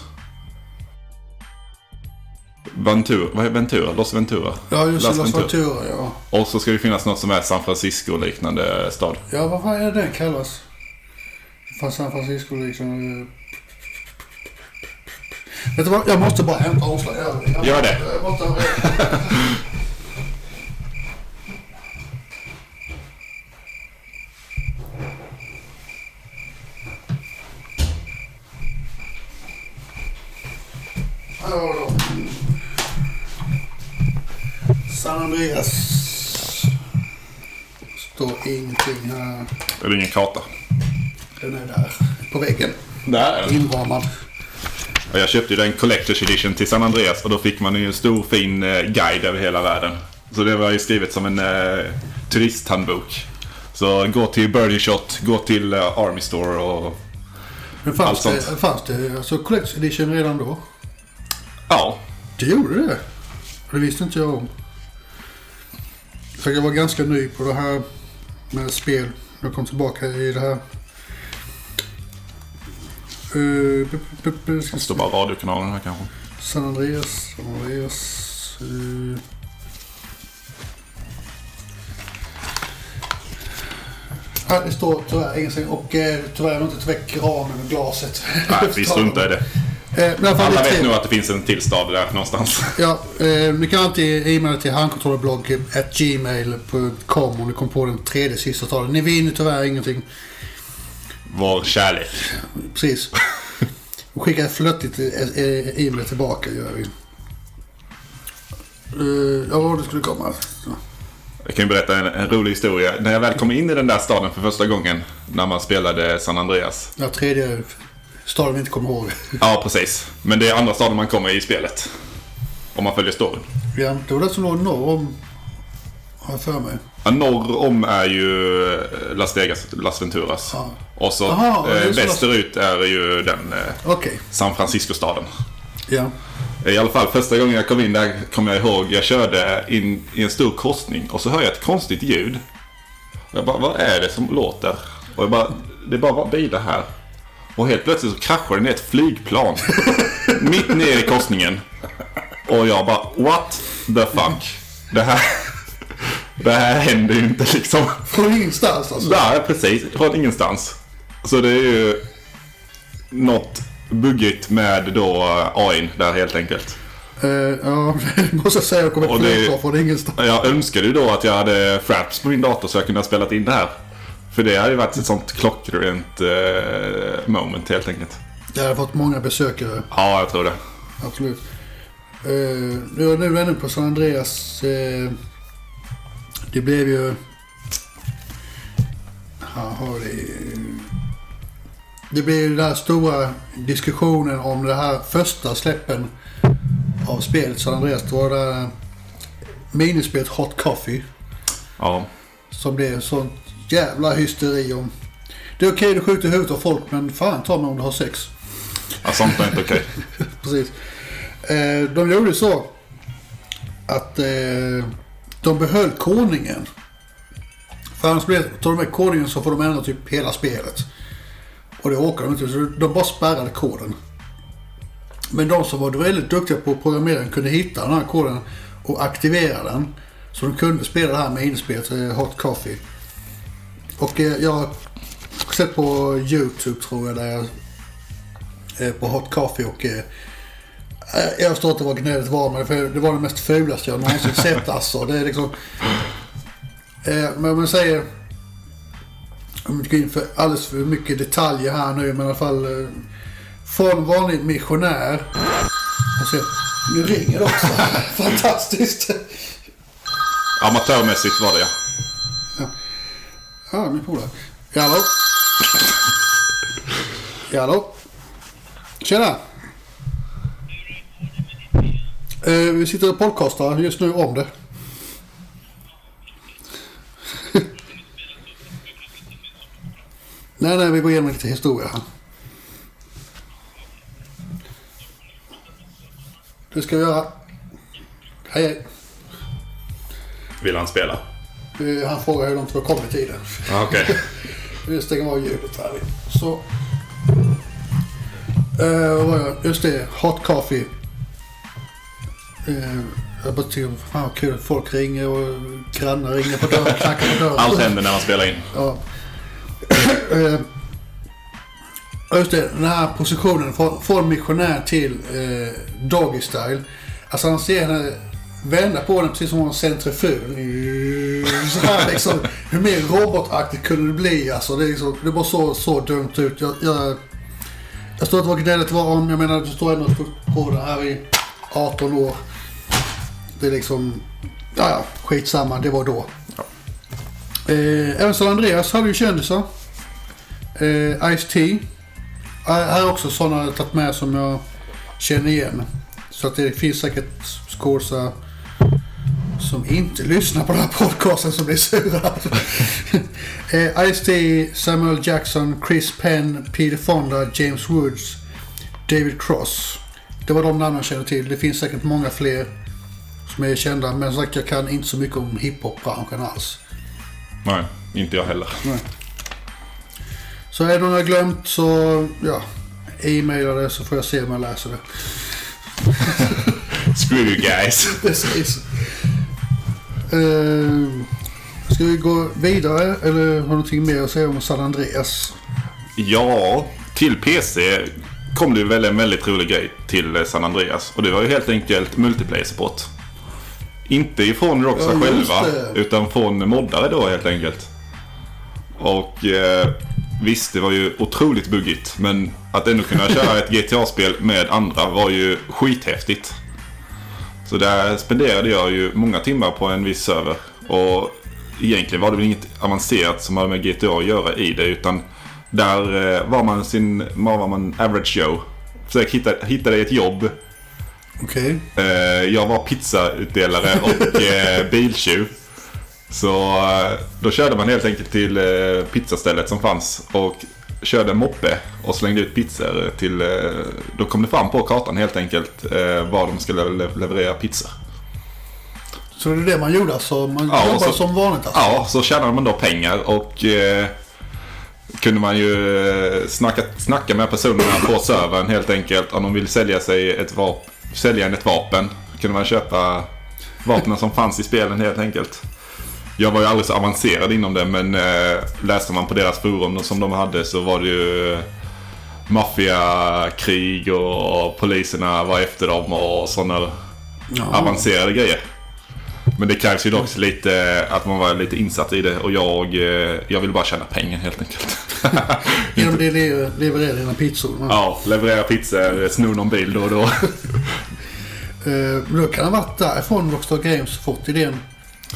Ventura, vad är Ventura? Los Ventura? Ja, just. Las Los Ventura. Ventura, ja. Och så ska det finnas något som är San Francisco-liknande stad. Ja, vad är det den kallas? San Francisco liksom. eh. Vet du vad? Jag måste bara hämta. Jag- Gör det. Jag måste... San Andreas. Står ingenting här. Är det ingen karta? Den är där på väggen. Där. Inramad. Och jag köpte ju den Collector's Edition till San Andreas och då fick man ju en stor fin eh, guide över hela världen. Så det var ju skrivet som en eh, turisthandbok. Så gå till Birdie Shot, gå till eh, Army Store och Men fanns Allt det, sånt. fanns det alltså Collector's Edition redan då? ja, Det gjorde det? Det visste inte jag om. För jag var ganska ny på det här med spel. Jag kom tillbaka i det här. Uh, det står bara radiokanalen här kanske. San Andreas. San Andreas. eh. Ja, det står tyvärr ingenting och eh, tyvärr har inte tagit väck ramen och glaset. Nej, vi struntar i det. Eh, men alla vet tre- nog att det finns en till stad där någonstans. Ja, eh, ni kan alltid e-maila till handkontrollerblogg.gmail.com om ni kom på den tredje sista staden. Ni vinner tyvärr ingenting. Vår kärlek. Precis. Och skicka flöttigt eh, eh, e-mail tillbaka gör vi. Eh, ja, det skulle komma. Ja. Jag kan ju berätta en, en rolig historia. När jag väl kom in i den där staden för första gången, när man spelade San Andreas. Ja, tredje staden vi inte kommer ihåg. Ja, precis. Men det är andra staden man kommer i spelet. Om man följer storyn. Ja, det var det som låg norr om. Har jag för mig. Ja, norr om är ju eh, Las Vegas, Las Venturas. Ja. Och så Aha, eh, västerut är ju den eh, Okej. San Francisco-staden. Ja. I alla fall första gången jag kom in där kommer jag ihåg jag körde in i en stor korsning och så hör jag ett konstigt ljud. Och jag bara, vad är det som låter? Och jag bara, det är bara bilar här. Och helt plötsligt så kraschar det ner ett flygplan. mitt ner i korsningen. Och jag bara, what the fuck? Det här, det här händer ju inte liksom. Från ingenstans alltså. Där, precis. Från ingenstans. Så det är ju något buggigt med då AIn där helt enkelt. Eh, ja, det måste jag säga. Jag kommer inte det- från ingenstans. Jag önskade ju då att jag hade Fraps på min dator så jag kunde ha spelat in det här. För det hade ju varit ett sånt klockrent eh, moment helt enkelt. Jag har fått många besökare. Ja, jag tror det. Absolut. Uh, nu, är nu på San Andreas. eh, det blev ju... Har vi... Det blev ju den här stora diskussionen om det här första släppen av spelet San Andreas. Det var det minispelet Hot Coffee. Ja. Som blev sånt jävla hysteri om... Det är okej att skjuta i huvudet av folk men fan ta mig om du har sex. ja sånt är inte okej. Precis. Eh, de gjorde så att eh, de behöll kodningen. För annars blir tar de med kodningen så får de ändra typ hela spelet. Och det åker de inte. Så de bara spärrade koden. Men de som var väldigt duktiga på programmering kunde hitta den här koden och aktivera den. Så de kunde spela det här med inspelet eh, Hot Coffee. Och eh, jag har sett på YouTube tror jag där jag eh, på Hot Coffee och eh, jag förstår inte vad gnället var men det var det mest fulaste jag någonsin sett alltså. Det är liksom... Eh, men om man säger... Om vi inte går in för alldeles för mycket detaljer här nu men i alla fall... Eh, från vanlig missionär. Alltså, nu ringer det också. Fantastiskt. Amatörmässigt var det ja. Ja, min polare. Ja, hallå? Ja, hallå? Tjena! Eh, vi sitter och podcastar just nu om det. nej, nej, vi går igenom lite historia här. Det ska vi göra. Hej, hej. Vill han spela? Eh, Han frågar hur långt vi har kommit i tiden. Ja, Okej. Vi stänger av ljudet här. Så. Vad var jag? Just det, Hot Coffee. Eh, jag bara tycker, fan vad kul. Folk ringer och grannar ringer på dörren, knackar på dörren. Allt händer när man spelar in. Ja. Eh, Just det, den här positionen från, från missionär till eh, doggy style. Alltså han ser henne vända på den precis som en centrifug. Så här liksom. Hur mer robotaktigt kunde det bli? Alltså det, är liksom, det var så, så dumt ut. Jag, jag, jag står inte vad gnälligt var om. Jag menar, du står ändå på det här i 18 år. Det är liksom... Ja, ja, skitsamma. Det var då. Eh, även San Andreas hade ju kändisar. Eh, Ice-T. Eh, här är också sådana jag tagit med som jag känner igen. Så att det finns säkert skådisar som inte lyssnar på den här podcasten som blir sura. eh, Ice-T, Samuel Jackson, Chris Penn, Peter Fonda, James Woods, David Cross. Det var de namn jag känner till. Det finns säkert många fler som är kända. Men som sagt, jag kan inte så mycket om hiphop-branschen alls. Nej, inte jag heller. Så är det någon jag glömt så, ja, e-maila det så får jag se om jag läser det. Screw you guys. Precis. Uh, ska vi gå vidare eller har du någonting mer att säga om San Andreas? Ja, till PC kom det väl en väldigt rolig grej till San Andreas. Och det var ju helt enkelt multiplayer support. Inte ifrån Rockstar Ja, själva, det. utan från moddare då helt enkelt. Och eh, visst, det var ju otroligt buggigt. Men att ändå kunna köra ett GTA-spel med andra var ju skithäftigt. Så där spenderade jag ju många timmar på en viss server. Och egentligen var det väl inget avancerat som hade med GTA att göra i det. Utan där eh, var man sin, var man average Joe. Försök hitta, hitta dig ett jobb. Okej. Eh, jag var pizzautdelare och eh, biltjuv. Så eh, då körde man helt enkelt till pizzastället som fanns och körde en moppe och slängde ut pizzor till... Då kom det fram på kartan helt enkelt var de skulle le- leverera pizzor. Så det är det man gjorde alltså? Man Ja, jobbade så- som vanligt alltså? Ja, så tjänade man då pengar och eh, kunde man ju snacka, snacka med personerna på servern helt enkelt. Om de vill sälja sig ett vapen, sälja en ett vapen. Kunde man köpa vapnen som fanns i spelen helt enkelt. Jag var ju aldrig så avancerad inom det men eh, läste man på deras forum som de hade så var det ju maffiakrig och poliserna var efter dem och sådana Ja. avancerade grejer. Men det krävs ju dock lite att man var lite insatt i det och jag, eh, jag vill bara tjäna pengar helt enkelt. Genom det le- levererar dina pizzor? Ja. ja, leverera pizzor, sno någon bil då och då. Eh, men då kan det ha varit därifrån Rockstar Games fått idén.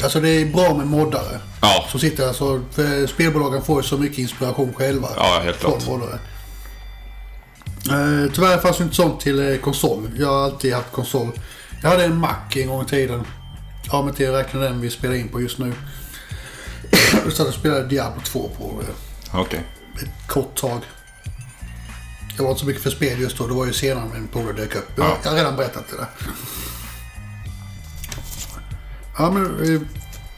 Alltså det är bra med moddare. Ja, Som sitter alltså, för spelbolagen får ju så mycket inspiration själva. ja helt klart. moddare. Eh, tyvärr fanns det inte sånt till konsol. Jag har alltid haft konsol. Jag hade en Mac en gång i tiden. Ja, men till räkna den vi spelar in på just nu. Jag satt och spelade Diablo 2 på eh, Okej. ett kort tag. Jag var inte så mycket för spel just då. Det var ju senare när min polare dök upp. Jag, Ja. jag har redan berättat det där. Ja, men eh,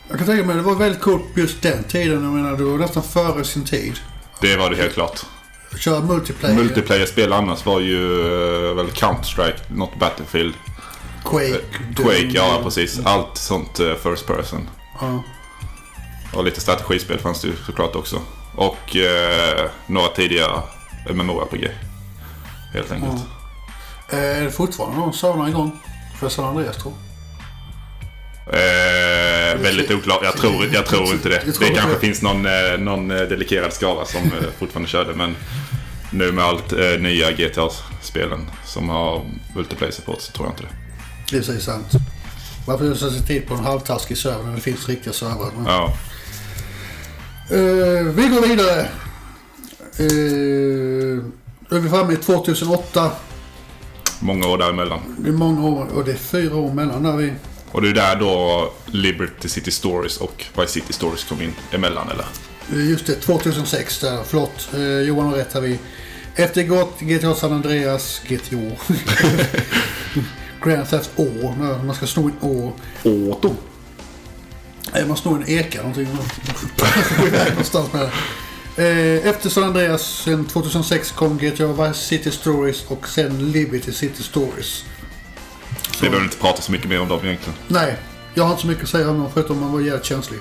jag kan tänka mig det var väldigt coolt just den tiden. Jag menar, det var nästan före sin tid. Det var det helt klart. Köra multiplayer. Multiplayer-spel annars var ju eh, väl Counter-Strike, något Battlefield. Quake. Quake, Doom. ja precis. Allt sånt eh, first person. Ja. Och lite strategispel fanns det ju såklart också. Och eh, några tidiga MMORPG. Helt enkelt. Eh, Är det fortfarande någon sådana igång? För San Andreas tror Eh, väldigt oklart. Jag tror, jag tror inte det. Det kanske finns någon, eh, någon eh, dedikerad skala som eh, fortfarande kör det. Men nu med allt eh, nya GTA-spelen som har multiplayer support så tror jag inte det. Det är sant. Varför det så tid på en halvtaskig server när det finns riktiga servrar? Ja. Eh, vi går vidare. Uh, då är vi framme i 2008. Många år däremellan. Det är många år och det är fyra år mellan där vi... Och det är där då Liberty City Stories och Vice City Stories kom in emellan eller? eh, Just det, 2006 där. Förlåt, eh, Johan har rätt här. Vi. Efter GTA San Andreas, GTO. Grand Theft Å, när man ska sno en å. Åto. Nej, man snor en eka någonting. Någonstans med det. Eh, Efter San Andreas sen 2006 kom GTA Vice City Stories och sen Liberty City Stories. Vi behöver inte prata så mycket mer om dem egentligen. Nej, jag har inte så mycket att säga om dem förutom att man var jävligt känslig.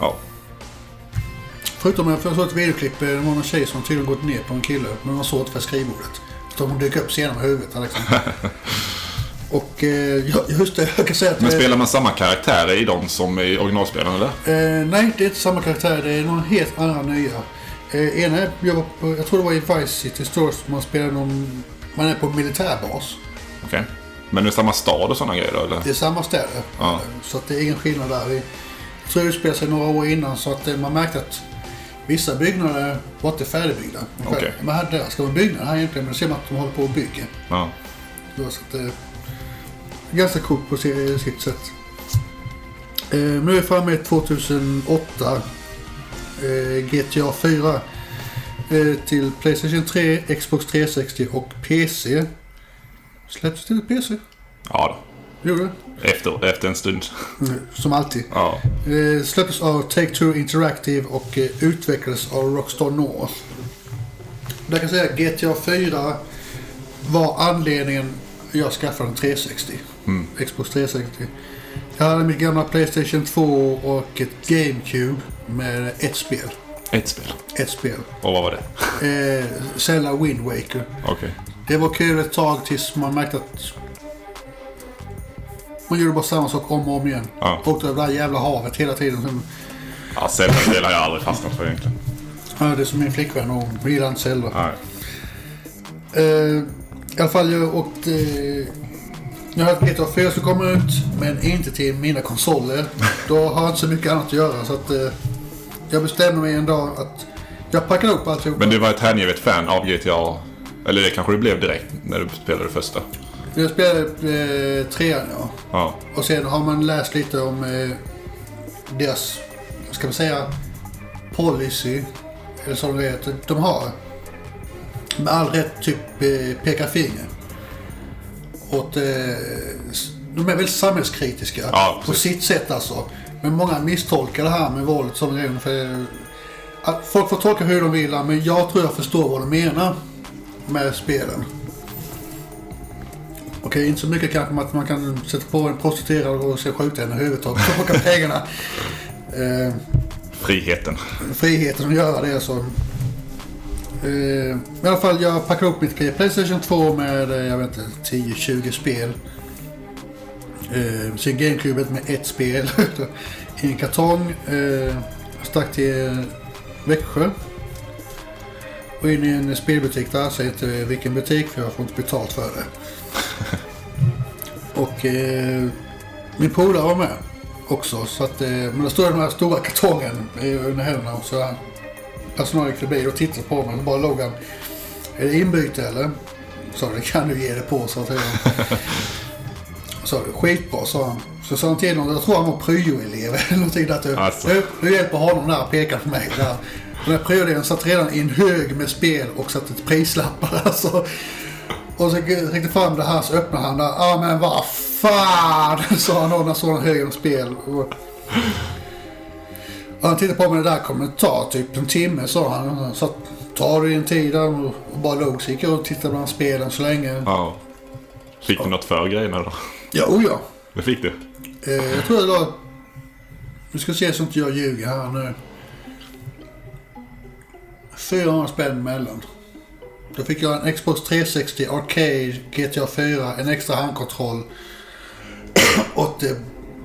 Ja. Förutom att jag såg ett videoklipp, eh, det var någon tjej som tydligen gått ner på en kille, men man såg inte för skrivbordet. Så hon dök upp senare med huvudet. Liksom. Och eh, ja, just det, jag kan säga att... Men eh, spelar man samma karaktärer i dem som i originalspelen eller? Eh, nej, det är inte samma karaktär. Det är några helt andra nya. Eh, ena var på, jag tror det var i Vice City Stores man spelar någon... Man är på en militärbas. Okej. Men det är samma stad och sådana grejer då eller? Det är samma städer. Ja. Så att det är ingen skillnad där. Vi- Jag tror det utspelar sig några år innan så att eh, man märkte att vissa byggnader var inte färdigbyggda. Okej. Men här, där ska vara byggnader här egentligen, men då ser man att de håller på att bygga. Ja. Så att, ganska coolt på si- sitt sätt. Eh, nu är vi framme i 2008. Eh, GTA 4 eh, till Playstation 3, Xbox 360 och PC. Släpps till PC? Ja Gjorde det? då. Efter, efter en stund. Mm, Som alltid. Ja. Eh, släpptes av Take-Two Interactive och eh, utvecklades av Rockstar North. Jag kan säga att GTA 4 var anledningen jag skaffade en 360. Mm. Xbox 360. Jag hade mitt gamla Playstation 2 och ett GameCube med ett spel. Ett spel. Ett spel. Och vad var det? Eh, Zelda Wind Waker. Okej. Det var kul ett tag tills man märkte att man gjorde bara samma sak om och om igen. Ja. Åkte över det här jävla havet hela tiden. Ja, Zelda-spel har jag aldrig fastnat för egentligen. Ja, det är som min flickvän och hon gillar inte Zelda. Nej. Eh, I alla fall jag åkte... Eh, jag ett GTA 4 som kommer ut, men inte till mina konsoler. Då har jag inte så mycket annat att göra. Så att, eh, jag bestämde mig en dag att jag packar upp alltihop. Men du var ett hängivet fan av GTA? Eller det kanske du blev direkt när du spelade det första? Jag spelade eh, trean, ja. Ja. Och sen har man läst lite om eh, deras, ska man säga, policy. Eller som det heter. De har med all rätt typ eh, pekar finger. Åt, eh, de är väldigt samhällskritiska Ja, på sitt sätt alltså. Men många misstolkar det här med våldet som. För, att folk får tolka hur de vill, men jag tror jag förstår vad de menar med spelen. Okej, inte så mycket kanske att man kan sätta på en prostituerad och sen skjuta henne i huvudet och plocka pengarna. Eh, Friheten. friheten att göra det så. Eh, I alla fall, jag packade upp mitt Playstation 2 med, eh, jag vet inte, 10-20 spel. Eh, sen GameCube med ett spel i en kartong. Eh, jag stack till Växjö. Och in i en spelbutik där, säger inte vilken butik för jag får inte betalt för det. Och eh, min polare var med också. Så att, eh, men då stod den här stora kartongen eh, under händerna. Och så personalen gick förbi och tittade på mig. Och bara låg han. Är det inbyte eller? Så det kan du ge det på, sa till honom. Så skitbra, sa han. Så sa han till honom, jag tror han var pryo-elev eller någonting där. Typ. Alltså. Nu, nu hjälper honom där och pekar på mig. Där. Den här pryo-eleven satt redan i en hög med spel och satte ett prislappar. Alltså. Och så räckte fram det här så öppnade han där. Ja men vad fan, sa han då när han såg den högen med spel. Och han tittade på mig, det där kommer ta typ en timme, sa han. Så tar du en tid där och, bara låg. Så gick jag och tittade bland spelen så länge. Ja. Fick du något för grejerna då? Ja, oh ja. Det fick du? Eh, jag tror det var... Nu ska se så inte jag ljuger här nu. 400 spänn mellan. Då fick jag en Xbox 360 Arcade GTA 4, en extra handkontroll och ett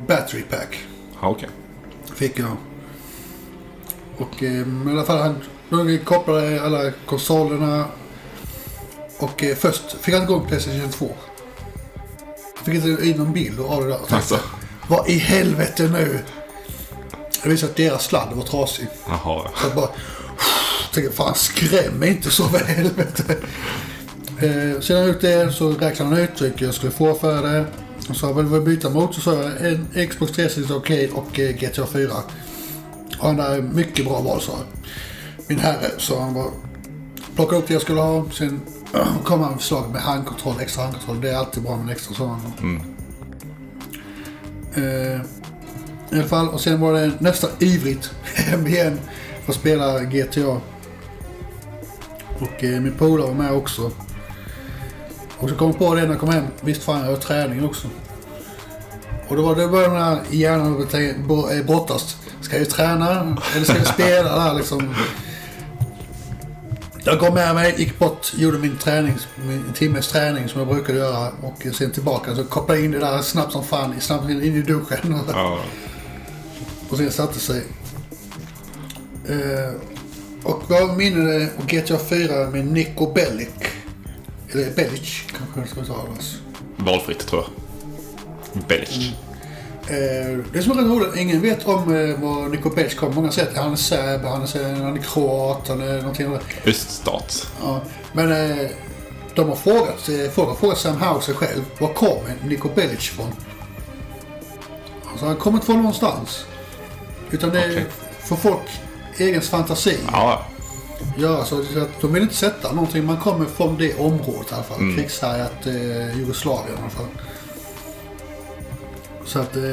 battery pack. Ja, okej. Fick jag. Och eh, i alla fall han de kopplade alla konsolerna. Och eh, först fick han igång Playstation 2. Jag fick inte in någon bild av det där. Alltså. Vad i helvete nu? Det visade att deras sladd var trasig. Jaha. Så jag bara... Tänkte, fan skräm mig inte så för helvete. Eh, jag gjort det så räknade han ut hur mycket jag skulle få för det. Och väl vad jag byta mot så sa jag en Xbox 360 Arcade och eh, GTA 4. Och han är mycket bra val sa. Min herre så han bara plocka upp det jag skulle ha. Sen kom han med förslag med handkontroll, extra handkontroll. Det är alltid bra med en extra sån. Mm. Eh, I alla fall, och sen var det nästan ivrigt hem igen för att spela GTA. Och eh, min polare var med också. Och så kom jag på det när jag kom hem. Visst fan, jag har träning också. Och då var det bara den här hjärnan eh, brottas. Ska jag träna eller ska jag spela där liksom? Jag går med mig, gick bort, gjorde min träning, min timmes träning som jag brukar göra och sen tillbaka så kopplade jag in det där snabbt som fan, snabbt in i duschen och, Ja. och sen satte sig. Eh, och vad minne och GTA 4 med Nico Bellic. Eller Bellic kanske det ska uttalas. Valfritt tror jag. Belgisk. Eh, det som är rätt roligt, ingen vet om eh, var Nico Bellic kommer. Många säger att han är serb, han är, han är kroat, han är någonting. Öststat. Ja, men eh, de har frågat, eh, folk har frågat Sam Houser själv, var kommer Nico Bellic ifrån? Alltså han kommer inte från någonstans. Utan det Okej. för folk egen fantasi. Ja, Ja, så de vill inte sätta någonting. Man kommer från det området i alla fall. Mm. Krigshärjat eh, Jugoslavien i alla fall. Så att... Eh,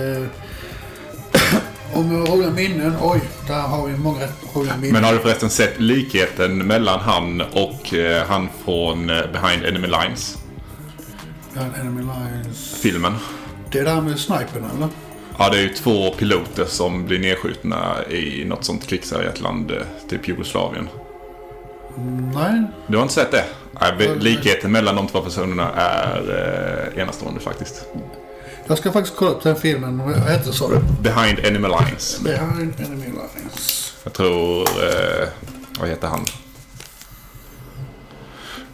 om roliga minnen. Oj, där har vi många roliga minnen. Men har du förresten sett likheten mellan han och eh, han från eh, Behind Enemy Lines? Ja, Enemy Lines. Filmen. Det är där med snipern eller? Ja, det är ju två piloter som blir nedskjutna i något sånt krigshärjat land, eh, typ Jugoslavien. Nej, Du har inte sett det? Nej, likheten mellan de två personerna är eh, enastående faktiskt. Jag ska faktiskt kolla upp den filmen. Vad hette sa du? Behind Enemy Lines. Är Enemy Lines. Jag tror... Eh, vad heter han?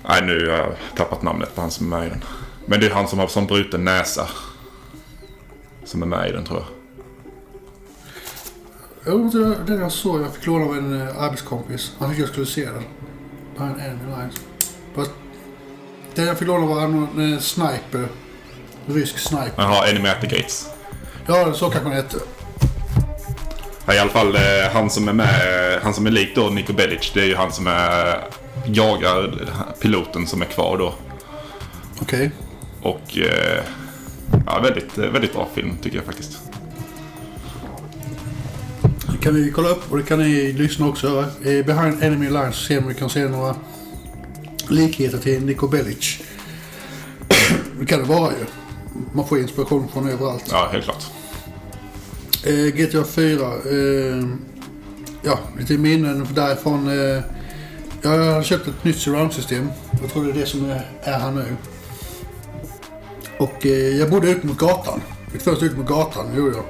Nej, nu har jag tappat namnet på han som är med i den. Men det är han som har sån bruten näsa. Som är med i den tror jag. Jo, det- den jag såg. Jag fick låna av en eh, arbetskompis. Han fick jag skulle se den. Behind Enemy Lines. Fast den jag fick låna var en eh, sniper. Rysk sniper. Han har Enemy at the Gates. Ja, så kanske den hette. Ja, I alla fall eh, han som är med, han som är lik då Nico Bellic. Det är ju han som är, jagar piloten som är kvar då. Okej. Och eh, ja, väldigt, eh, väldigt bra film tycker jag faktiskt. Det kan vi kolla upp och det kan ni lyssna också göra. Eh, Behind Enemy Lines ser om vi kan se några likheter till Nico Bellic. det kan det vara ju. Man får inspiration från överallt. Ja, helt klart. Eh, GTA 4. Eh, ja, lite minnen därifrån. Eh, jag har köpt ett nytt surround-system. Jag tror det är det som är, är här nu. Och eh, jag bodde ut mot gatan. Mitt första ut mot gatan, gjorde jag.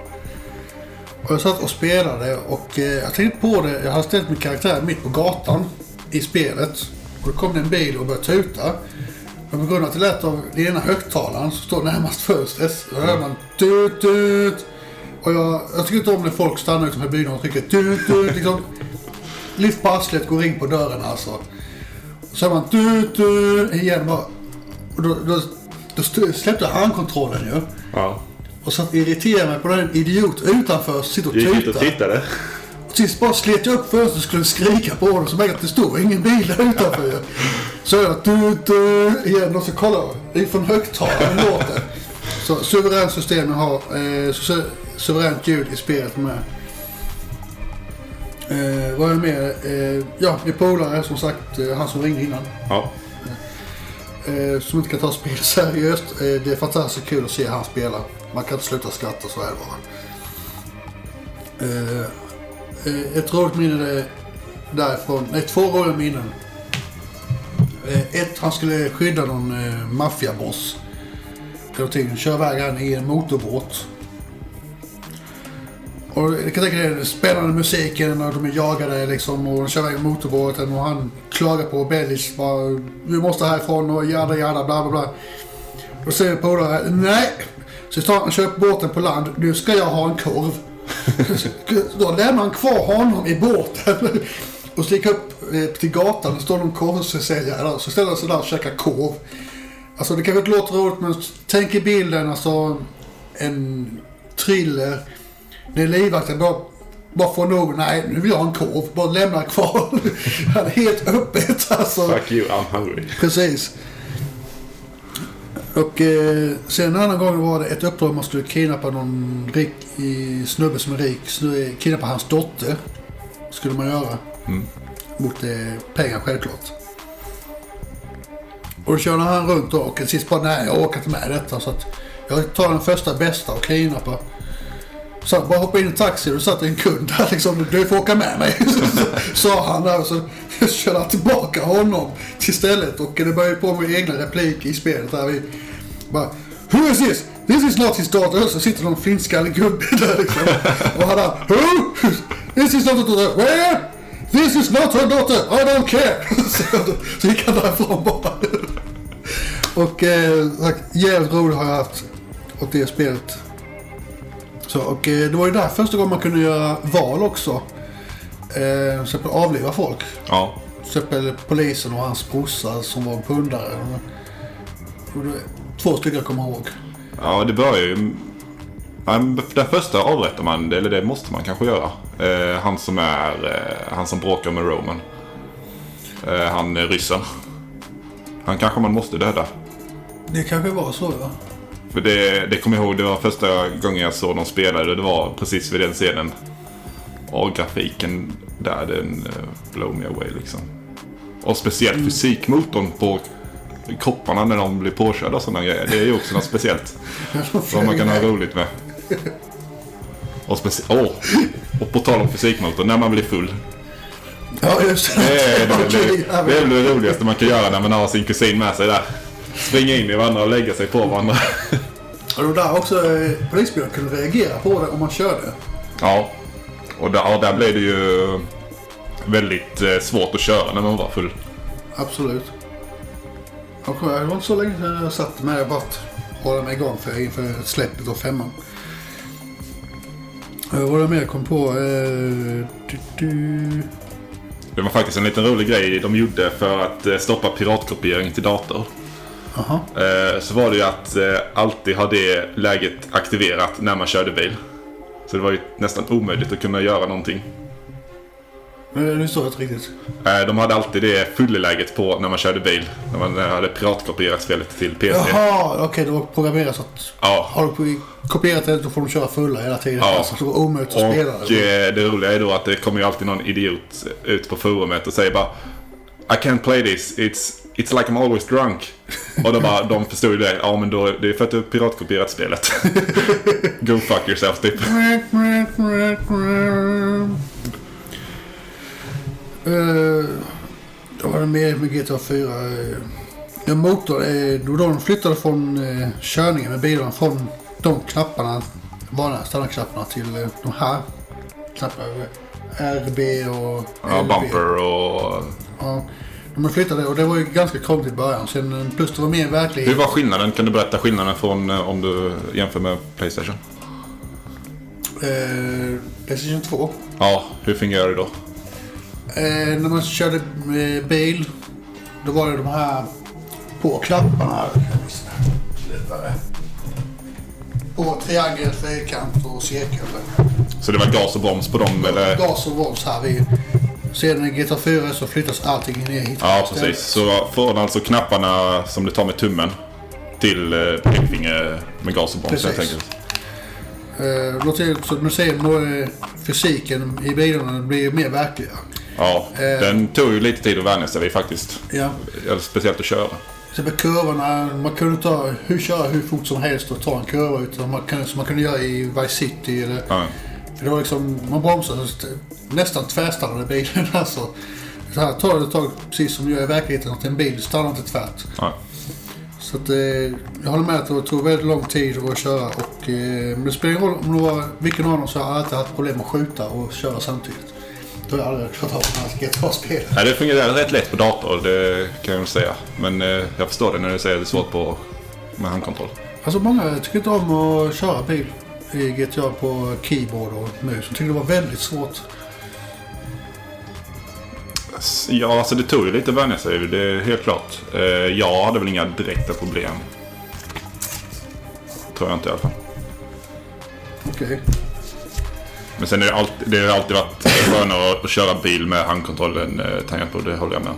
Och jag satt och spelade och eh, jag tänkte på det. Jag hade ställt min karaktär mitt på gatan i spelet. Och då kom det en bil och började tuta. Men på grund av att det lät av den ena högtalaren som står närmast fönstret. Då hör man tut tut. Och jag, jag tycker inte om när folk stannar utanför bilen och trycker tut tut. Liksom, lyft på arslet, gå och ring på dörren alltså. Så hör man tut tut igen bara. Och då, då, då släppte jag handkontrollen ju. Ja. Och så irriterade mig på den idiot utanför sitter och Gick ut och tutar. tittade. Sist bara slet jag upp fönstret och skulle skrika på honom jag att det stod ingen bil där utanför ju. Så jag du, du, igen och så kollar jag. Det är från högtalaren låter. Så suveränt system jag har. Eh, su suveränt ljud i spelet med. Eh, vad är det mer? Eh, ja, min polare som sagt. Eh, han som ringde innan. Ja. Eh, som inte kan ta spel seriöst. Eh, det är fantastiskt kul att se han spela. Man kan inte sluta skratta, så är det bara. Eh, ett roligt minne är därifrån. Nej, två roliga minnen. Eh, ett, han skulle skydda någon eh, maffiaboss. Eller någonting. Köra iväg han i en motorbåt. Och jag kan tänka dig den spännande musiken när de är jagade liksom och de kör iväg motorbåten och han klagar på Bellis Du Vi måste härifrån och jada jada bla bla bla. Då säger polaren nej. Så tar han köper båten på land. Nu ska jag ha en korv. Då lämnar han kvar honom i båten. Och sticker upp eh, till gatan och står någon korvförsäljare där. Så ställer han sig där och käkar korv. Alltså det kanske inte låter roligt men tänk i bilden alltså en thriller. Det är livvakten bara, bara får nog, nej nu vill jag ha en korv. Bara lämna kvar. Han är helt öppet alltså. Fuck you, I'm hungry. Precis. Och eh, sen en annan gång var det ett uppdrag man skulle kidnappa någon rik i, snubbe som är rik. Snubbe, kidnappa hans dotter. Skulle man göra. Mm. Mot eh, pengar självklart. Och då körde han runt då och till sist bara nej jag orkar inte med detta. Så att Jag tar den första bästa och klinar så han bara hoppa in i en taxi och det satt en kund där liksom. Du får åka med mig. Sa han där och så körde han tillbaka honom till stället. Och det började på med egna repliker i spelet. Där vi bara Who is this? This is not his daughter. Så sitter någon finskallig gubbe där liksom. Och han där Who? This is not her daughter. Where? This is not her daughter. I don't care. Så, så gick han därifrån bara. Och eh, sagt, jävligt roligt har jag haft åt det spelet. Så, och eh, det var ju där första gången man kunde göra val också. Eh, till avliva folk. Ja. Till exempel polisen och hans brorsa som var pundare. Två stycken jag kommer ihåg. Ja, det börjar ju... Den första avrättar man, eller det måste man kanske göra. Eh, han som är... Eh, han som bråkar med Roman. Eh, han är ryssen. Han kanske man måste döda. Det kanske var så ja. För det, det kommer jag ihåg, det var första gången jag såg någon spelare. Det var precis vid den scenen. Och grafiken där, den uh, blow me away liksom. Och speciellt fysikmotorn på kropparna när de blir påkörda och sådana grejer. Det är ju också något speciellt. Som man kan ha roligt med. Och, speci- Åh! och på tal om fysikmotor, när man blir full. Ja just det. Är, det, det, det är väl det roligaste man kan göra när man har sin kusin med sig där. Springa in i varandra och lägga sig på varandra. Och var där också eh, polisbilen kunde reagera på det om man körde. Ja. Och där, ja, där blev det ju väldigt eh, svårt att köra när man var full. Absolut. Och det var inte så länge sedan jag satt med bara att hålla mig igång för, inför släppet av femman. Eh, Vad var det mer jag kom på? Eh, du, du. Det var faktiskt en liten rolig grej de gjorde för att eh, stoppa piratkopiering till dator. Aha. Eh, så var det ju att eh, alltid ha det läget aktiverat när man körde bil. Så det var ju nästan omöjligt att kunna göra någonting. Men Nu står det inte riktigt. Eh, de hade alltid det fulleläget på när man körde bil. När man hade piratkopierat spelet till PC. Jaha, okej det var programmerat så att Ja. har du kopierat det då får de köra fulla hela tiden. Ja. Alltså, det var omöjligt att Och spela det. eh, det roliga är då att det kommer ju alltid någon idiot ut på forumet och säger bara I can't play this, it's, it's like I'm always drunk. Och då bara, de förstod ju det. Ja men då, det är för att du piratkopierat spelet. Go fuck yourself typ. Eh, Då var det mer med GTA 4. eh, Ja, motor, eh, då de flyttade från eh, körningen med bilarna från de knapparna, vanliga standardknapparna till eh, de här knapparna. RB och Ja, LB. bumper och... Ja, de flyttade och det var ju ganska krångligt i början. Sen eh, plus det var mer verklighet. Hur var skillnaden? Kan du berätta skillnaden från eh, om du jämför med Playstation? Eh, Playstation 2. Ja, hur fungerar det då? Eh, när man körde eh, bil, då var det de här på lättare. På triangel, fyrkant och cirkel. Så det var gas och broms på dem eller? Gas och broms här vid. Sedan i GTA 4 så flyttas allting ner hit. Ja, precis. Så från alltså knapparna som du tar med tummen till eh, pekfinger med gas och broms helt enkelt. Eh, låt säga så nu ser eh, fysiken i bilarna blir mer verkliga. Ja, Eh. den tog ju lite tid att vänja sig vid faktiskt. Ja. Speciellt att köra. Till exempel kurvorna, man kunde ta, hur, köra hur fort som helst och ta en kurva utan man kunde, som man kunde göra i Vice City. Eller, Ja. Det var liksom, man bromsade att nästan tvärstannade bilen alltså. Så här tar det ett tag, precis som gör i verkligheten, att en bil stannar inte tvärt. Ja. Så att, eh, jag håller med att det tog väldigt lång tid att köra och eh, men det spelar ingen roll om det var vilken av dem så har jag alltid haft problem att skjuta och köra samtidigt. Det har jag aldrig klarat av ska GTA-spel. Nej, det fungerar rätt lätt på dator, det kan jag säga. Men eh, jag förstår det när du säger att det är svårt på, med handkontroll. Alltså många tycker inte om att köra bil GTA på keyboard och mus. De tycker det var väldigt svårt. Ja, alltså det tog ju lite att vänja sig, det är helt klart. Eh, jag hade väl inga direkta problem. Tror jag inte i alla fall. Okej. Men sen är det alltid, det har alltid varit skönare att köra bil med handkontroll än eh, tangentbord, det håller jag med.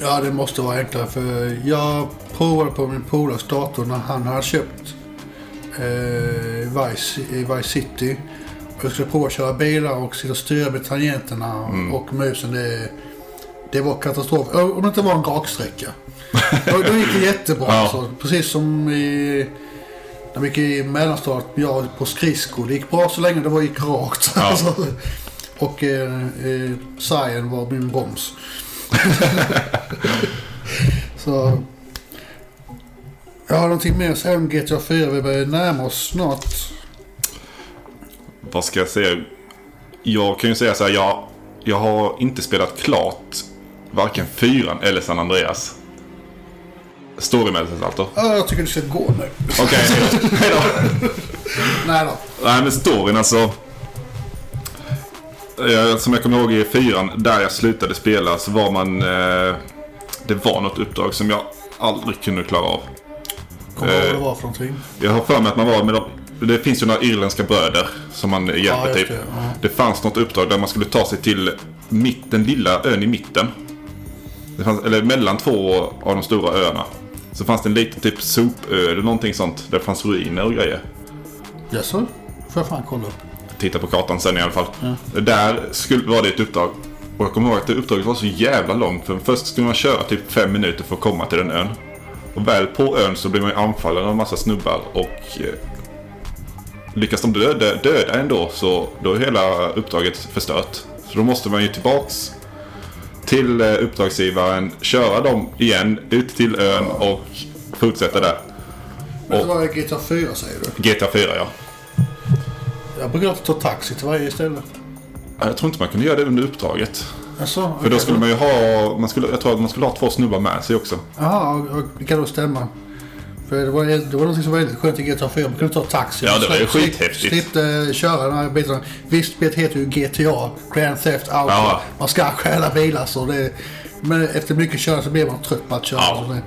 Ja, det måste vara enklare för jag provade på min polares dator när han hade köpt eh, Vice, i Vice City. Och jag skulle prova att köra bilar och sitta och styra med tangenterna och musen. Det, det var katastrof. Om det inte var en raksträcka. Då gick det jättebra. Ja. Alltså, precis som i När vi gick i mellanstadiet, jag på skridskor. Det gick bra så länge det var gick rakt. Ja. Alltså, och eh, eh, sargen var min broms. så... Jag har någonting mer att säga om GTA 4. Vi börjar närma oss snart. Vad ska jag säga? Jag kan ju säga så här, jag, jag har inte spelat klart varken fyran eller San Andreas. Storymässigt alltså. Ja, jag tycker du ska gå nu. Okej, hej då. Nej då. Nej men storyn alltså. Som jag kommer ihåg i fyran, där jag slutade spela så var man... Eh, det var något uppdrag som jag aldrig kunde klara av. Kommer du ihåg Eh, vad det var för någonting? Jag har för mig att man var med de, Det finns ju några irländska bröder som man hjälper Ja, just typ. det, ja. Det fanns något uppdrag där man skulle ta sig till mitt, den lilla ön i mitten. Fanns, eller mellan två av de stora öarna. Så fanns det en liten typ sopö eller någonting sånt. Där det fanns ruiner och grejer. Jaså? Får jag fan kolla upp. Titta på kartan sen i alla fall. Där skulle, var det ett uppdrag. Och jag kommer ihåg att det uppdraget var så jävla långt. För först skulle man köra typ fem minuter för att komma till den ön. Och väl på ön så blir man ju anfallen av en massa snubbar. Och eh, lyckas de döda, döda ändå så då är hela uppdraget förstört. Så då måste man ju tillbaks till eh, uppdragsgivaren, köra dem igen ut till ön och fortsätta där. Men det var GTA 4 säger du? GTA 4 ja. Jag brukar alltid ta taxi till varje ställe. Jag tror inte man kunde göra det under uppdraget. Jaså? För då skulle man ju ha, man skulle, jag tror att man skulle ha två snubbar med sig också. Och det kan då stämma. För det var, det var något som var väldigt skönt i GTA 4. Man kunde ta taxi. Ja, det var ju skithäftigt. Slipte köra de här bitarna. Visst, spelet heter ju GTA. Grand Theft Auto. Ja. Man ska stjäla bilar så det... Men efter mycket köra så blir man trött på att köra. Ja. Så det,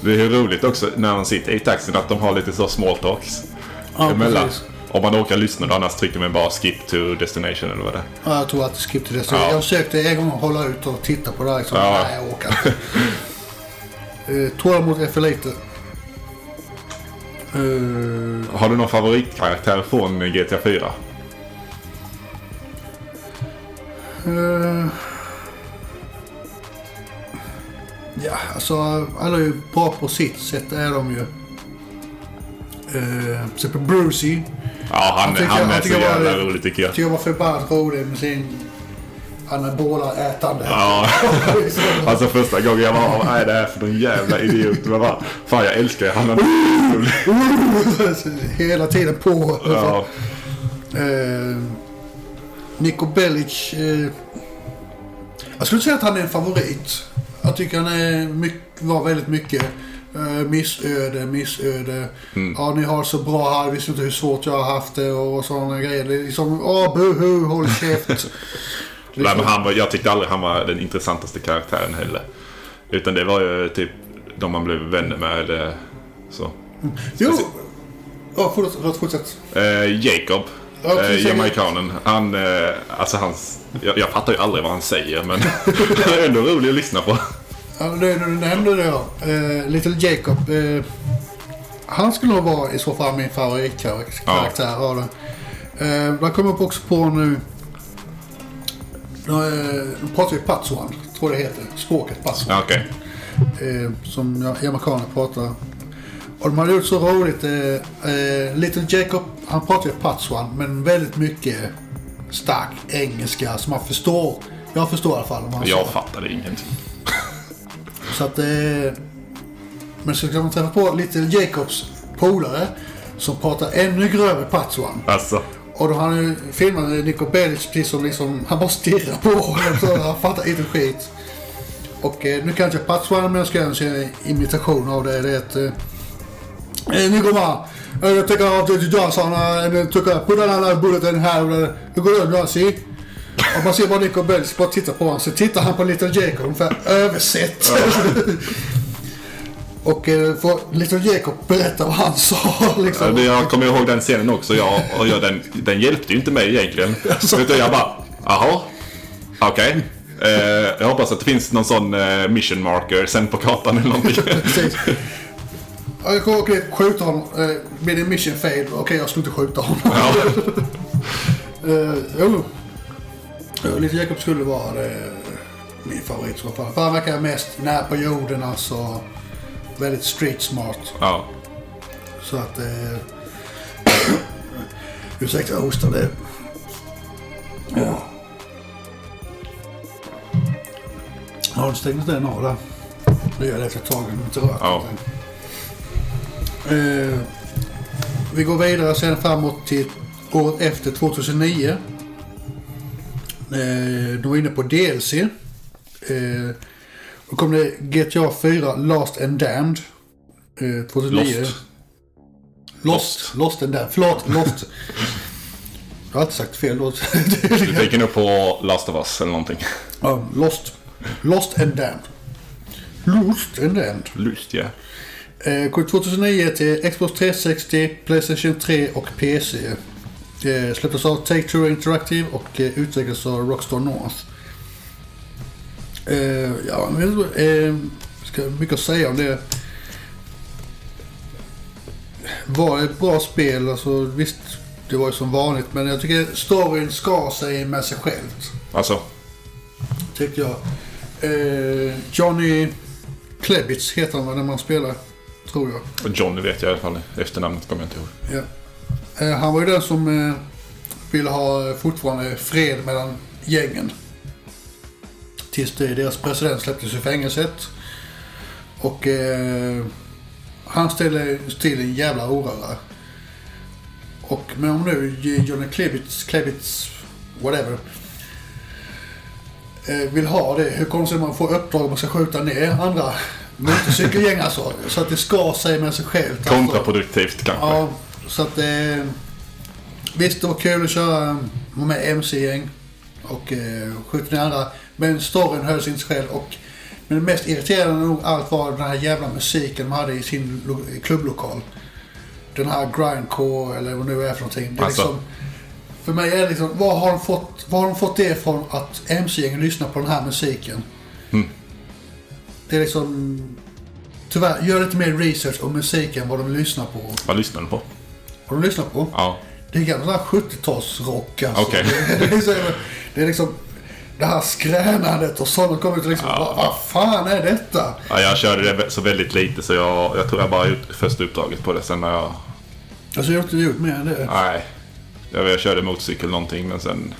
Det är ju roligt också när man sitter i taxin att de har lite så small talks. ja, emellan. precis. Om man orkar lyssna då, annars trycker man bara skip to destination eller vad det är. Ja, jag tror att skip det. Så Ja. Jag försökte en gång hålla ut och titta på det här. Så Ja. nej, jag orkar inte. uh, Tålamod är för lite. Eh, Har du någon favoritkaraktär från GTA 4? Eh, ja, alltså alla är ju bra på sitt sätt är de ju. Uh, till exempel Brucey. Ja, han, tycker- han är så jävla bara- rolig tycker jag. Tycker jag var förbannat rolig med sin anabola ätande. Ja, alltså första gången jag var vad är det här för någon jävla idiot? Jag bara, fan jag älskar ju han. Han. Hela tiden på. Ja, Eh, Nico Bellic. eh, jag skulle säga att han är en favorit. Jag tycker han är mycket, var väldigt mycket uh, missöde, missöde. Ja, ni har så bra här. Visste inte hur svårt jag har haft det och sådana grejer. Det är liksom, åh buhu, håll käft. Nej, men han var, jag tyckte aldrig han var den intressantaste karaktären heller. Utan det var ju typ de man blev vänner med eller så. Jo. Ja, förlåt, fortsätt. Eh, Jacob, Ja, eh, jamaikanen. Han, eh, alltså hans, jag, jag fattar ju aldrig vad han säger men han är ändå rolig att lyssna på. Ja, när du nämnde det ja. Uh, Little Jacob. eh, han skulle nog vara i så fall min favoritkaraktär av det. Uh, jag kommer också på nu. Uh, nu pratar vi Patsuan, tror det heter. Språket Patsuan. Ja, Okej. eh, som ja- jamaicaner pratar. Och de hade gjort så roligt. Eh, eh, Little Jacob, han pratar ju Patsuan, men väldigt mycket stark engelska som man förstår. Jag förstår i alla fall. Jag fattade ingenting. Så att... Eh, men så kan man träffa på Little Jacobs polare som pratar ännu grövre Patsuan. Alltså. Och då har han ju filmat med Nico Bellic precis som liksom, han bara stirrar på honom så han fattar inte skit. Och eh, nu kan jag inte Patsuan men jag ska göra en imitation av det. Det är att... Eh, Nico bara, jag tycker att du gör sådana, jag tycker put another bullet in here, you go down, see? Och man ser bara Nico Bellic bara titta på honom. Så tittar han på Little Jacob ungefär översätt. Och eh, får Little Jacob berätta vad han sa liksom. Ja, Jag kommer ihåg den scenen också. Jag, och jag, den, den hjälpte ju inte mig egentligen. Utan jag bara, jaha, okej. Eh, jag hoppas att det finns någon sån eh, mission marker sen på kartan eller någonting. Precis. Ja, Jag kommer okej, skjuta honom. Eh, Blir det mission fail? Okej, jag skulle inte skjuta honom. Ja. Eh, jo. Lite Jacob skulle vara eh, min favorit så fall. För han verkar mest nära på jorden alltså. Väldigt street smart. ja. Så att... Eh, Ursäkta, jag hostade. Ja. Ja, då stängdes den av där. Det gör det efter ett tag. om du Inte rört Ja. Eh, vi går vidare sen framåt till året efter 2009. Eh, de var inne på DLC. Eh, då kom det GTA 4 Last and Damned. Eh, 2009. Lost. Lost. Lost and Damned. Förlåt, Lost. Jag har alltid sagt fel då. Du tänker nog på Last of Us eller någonting. ja, Lost. Lost and Damned. Lost and Damned. Lust ja. Eh, kom 2009 till Xbox 360, Playstation 3 och PC. Eh, släpptes av Take-Two Interactive och eh, utvecklades av Rockstar North. Eh, ja, eh, ska mycket att säga om det. Var det ett bra spel? Alltså, visst, det var ju som vanligt. Men jag tycker storyn skar sig med sig självt. Alltså, Tyckte jag. Eh, Johnny Klebitz heter han när man spelar. Tror jag. Johnny vet jag i alla fall. Efternamnet kommer jag inte ihåg. Ja. Eh, han var ju den som eh, ville ha fortfarande fred mellan gängen. Tills deras president släpptes ur fängelset. Och eh, han ställde till en jävla oröra. Och men om nu Johnny Klebitz, Klebitz whatever. Eh, vill ha det. Hur konstigt man får uppdrag om man ska skjuta ner andra motorcykelgäng alltså. Så att det skar sig med sig självt. Alltså. Kontraproduktivt kanske. Ja, så att eh, Visst, det var kul att köra vara med MC-gäng och eh, skjuta ner andra. Men storyn hölls inte själv. Och, men det mest irriterande nog allt var den här jävla musiken de hade i sin lo- klubblokal. Den här grindcore eller vad det nu är för någonting. Det är Alltså. liksom, för mig är det liksom, var har de fått, var har de fått det ifrån att MC-gängen lyssnar på den här musiken? Mm. Det är liksom... Tyvärr, gör lite mer research om musiken, vad de lyssnar på. Vad lyssnar du på? Vad de lyssnar på? Ja. Det är gammal sån här 70-talsrock alltså. Okej. Det, är så- det är liksom det här skränandet och sånt kommer ut liksom, vad, vad fan är detta? ja. Jag körde det så väldigt lite så jag, jag tror jag bara gjort första uppdraget på det. Sen när jag... Alltså jag har inte gjort mer än det. Nej. Jag, jag körde motorcykel någonting men sen...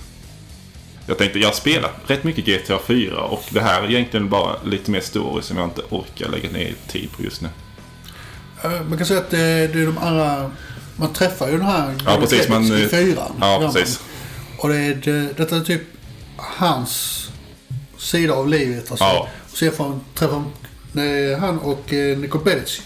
Jag tänkte, jag har spelat rätt mycket GTA 4 och det här är egentligen bara lite mer story som jag inte orkar lägga ner tid på just nu. Eh, Man kan säga att det, det är de andra... Man träffar ju den här Ja, precis, man, i eh, fyran. Ja, precis. Och det är, det, detta är typ hans sida av livet. Alltså. Ja. Och sen får man träffa eh, han och eh, Nico Bellic.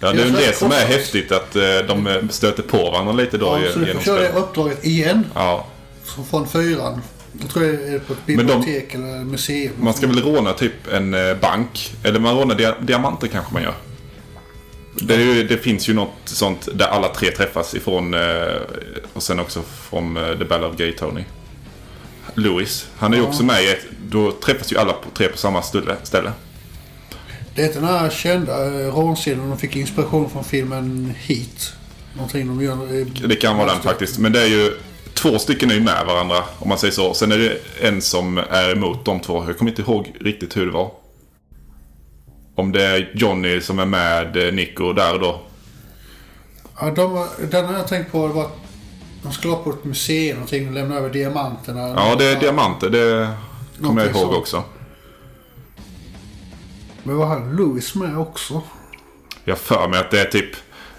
Ja, det är det som är häftigt att eh, de stöter på varandra lite då Ja, så du får köra det uppdraget igen. Ja. Så Från fyran. Jag tror det är på ett Men de- bibliotek eller museum. Man ska väl råna typ en eh, bank. Eller man rånar dia diamanter kanske man gör. Det, ju, det finns ju något sånt där alla tre träffas ifrån eh, och sen också från eh, The Battle of Gay Tony. Louis, han är ju Ja. också med i ett, Då träffas ju alla på, tre på samma ställe. Det är den här kända eh, rånscenen de fick inspiration från filmen Heat. Någonting de gör. Det kan vara den faktiskt. Men det är ju två stycken är ju med varandra om man säger så. Sen är det en som är emot de två. Jag kommer inte ihåg riktigt hur det var. Om det är Johnny som är med eh, Nico där då. Ja, de, den har jag tänkt på. Var att de skulle vara på ett museum någonting och lämna över diamanterna. Ja, det är diamanter. Det kommer jag ihåg sånt. också. Men var han Louis med också? Jag för mig att det är typ...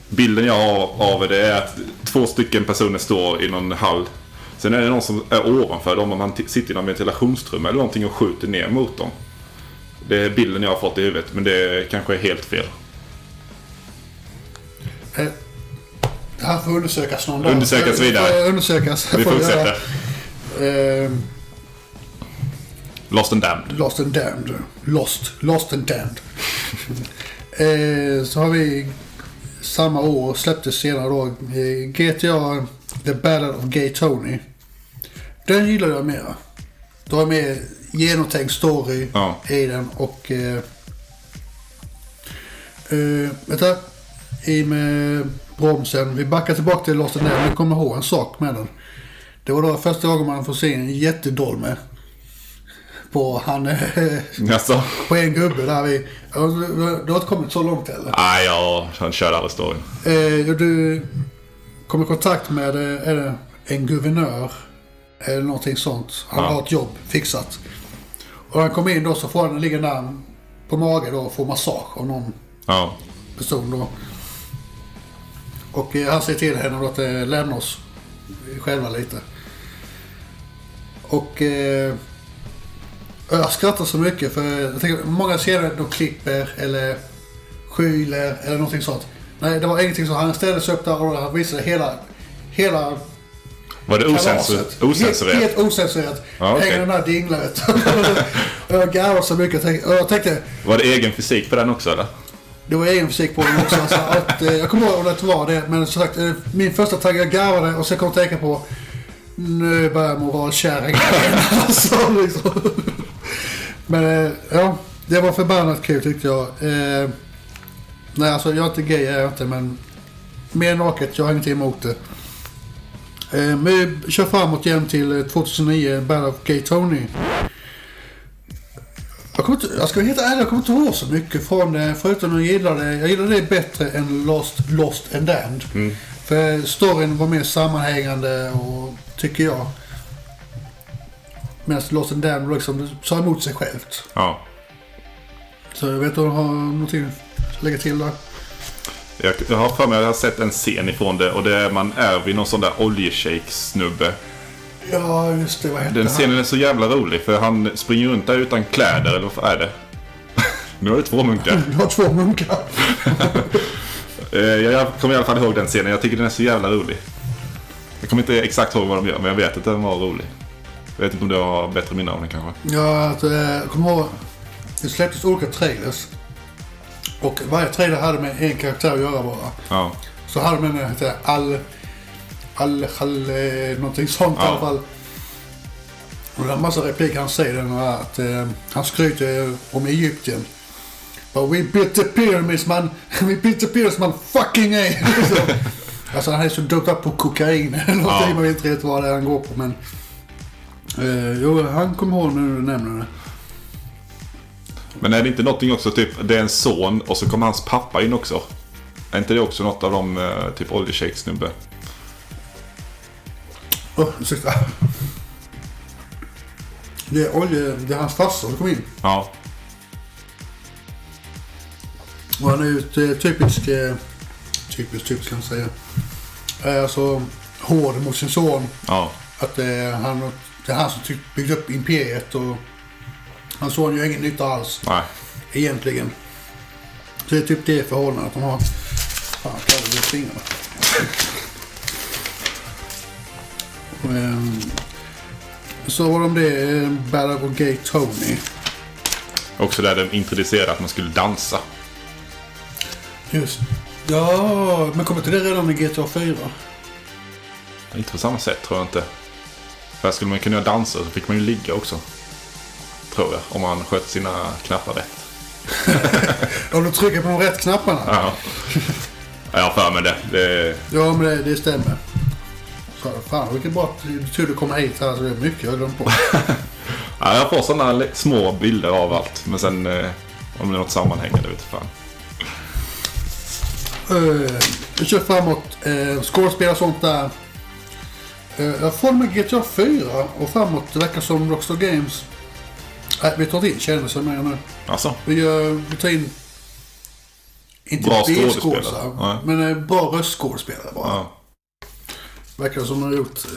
Bilden jag har av det är att två stycken personer står i någon hall. Sen är det någon som är ovanför dem och man sitter i någon ventilationstrumma eller någonting och skjuter ner mot dem. Det är bilden jag har fått i huvudet men det kanske är helt fel. Eh, Det här får undersökas någon dag. Undersökas Det vidare. Undersökas. Vi fortsätter. Eh, Lost and Damned. Lost and Damned. Lost. Lost and Damned. eh, så har vi samma år släpptes senare då eh, GTA The Battle of Gay Tony. Den gillar jag mera. Det har mer genomtänkt story Ja. i den och... Eh, eh, vänta. I med bromsen. Vi backar tillbaka till Lost and Damned. Jag kommer ihåg en sak med den. Det var då första gången man får se en jättedolme. På han... Eh, Alltså, på en gubbe där vi... Du du har inte kommit så långt eller? nej, jag han körde aldrig storyn. Eh, du kom i kontakt med eh, är det en guvernör eller någonting sånt. Han Ja. har ett jobb fixat. Och när han kommer in då så får han ligga där på mage då och få massage av någon Ja. person då. Och eh, han säger till henne då att eh, lämna oss själva lite. Och eh, jag skrattar så mycket för jag tänker, många scener de klipper eller skyler eller någonting sånt. Nej, det var ingenting så. Han ställde sig upp där och han visade hela, hela Var det ocensurerat? Helt, ocensurerat. Ja, okej. Hänger den där. Och jag garvade så mycket. Och jag tänkte Var det egen fysik på den också eller? det var egen fysik på den också. Alltså, att, eh, jag kommer ihåg om det var det. Men som sagt, eh, min första tanke, jag garvade och sen kom jag att tänka på nu börjar moralkärringen alltså, liksom. Men eh, ja, det var förbannat kul tyckte jag. Eh, nej, alltså jag är inte gay, är jag inte. Men mer naket, jag har ingenting emot det. Eh, men vi kör framåt igen till eh, 2009, Battle of Gay Tony. Jag, kommer inte, jag ska vara helt ärlig, jag kommer inte ihåg så mycket från det. Förutom att jag gillade, jag gillade det bättre än Lost, Lost and Damned. Mm. För storyn var mer sammanhängande och tycker jag. Medan Lost and Damned liksom, sa emot sig självt. Ja. Så jag vet inte om du har någonting att lägga till där. Jag, jag har för mig att jag har sett en scen ifrån det och det är man är vid någon sån där oljeshake-snubbe. Ja, just det. Vad hette Den han? scenen är så jävla rolig för han springer runt där utan kläder eller vad är det? nu har du två munkar. Du har två munkar. Eh, Jag kommer i alla fall ihåg den scenen. Jag tycker den är så jävla rolig. Jag kommer inte exakt ihåg vad de gör men jag vet att den var rolig. Jag vet inte om du har bättre minne av den kanske. Ja, att, eh, jag kommer ihåg. Det släpptes olika trailers. Och varje trailer hade med en karaktär att göra bara. Ja. Så hade de en som hette Al... Al... Al... Någonting sånt i Ja. alla fall. Och det är en massa repliker han säger. Den här, att eh, han skryter om Egypten. But we built the pyramids man. We built the pyramids man fucking A. Så, alltså han är så dopad på kokain eller någonting. Ja. Man vet inte riktigt vad det är han går på men. Eh, jo, han kommer ihåg nu när du nämner det. Men är det inte någonting också typ, det är en son och så kommer hans pappa in också? Är inte det också något av de eh, typ oljeshake-snubbe? Oh, ursäkta. Det är olje... Det är hans farsa som kom in. Ja. Och han är ju ett eh, typiskt... eh, Typiskt, typiskt kan jag säga. Eh, Alltså hård mot sin son. Ja. Att eh, han, det är han som typ byggde upp imperiet och hans son gör ingen nytta alls Nej. egentligen. Så det är typ det förhållandet de har. Fan, jag kallar det fingrarna. Ehm, Så var de det, eh, Battle of Gay Tony. Också där de introducerade att man skulle dansa. Just Ja, men kommer inte det redan i GTA 4? Inte på samma sätt tror jag inte. För här skulle man kunna dansa så fick man ju ligga också. Tror jag. Om man sköt sina knappar rätt. Om du trycker på de rätt knapparna? Ja. Ja, Jag har för mig det. det. Ja, men det, det stämmer. Så, fan, vilken bra tur du kommer hit här. Så det är mycket jag har glömt på. Ja, jag får sådana små bilder av allt. Men sen eh, om det är något sammanhängande vet jag fan. Uh, vi kör framåt. Uh, skådespel och sånt där. Uh, jag får med GTA 4 och framåt. Det verkar som Rockstar Games. Nej, vi tar in kändisar mer nu. Alltså, Vi, gör, vi tar in... Inte Bra skådespelare. Men uh, bra röstskådespelare bara. ja. Verkar som de har gjort. eh,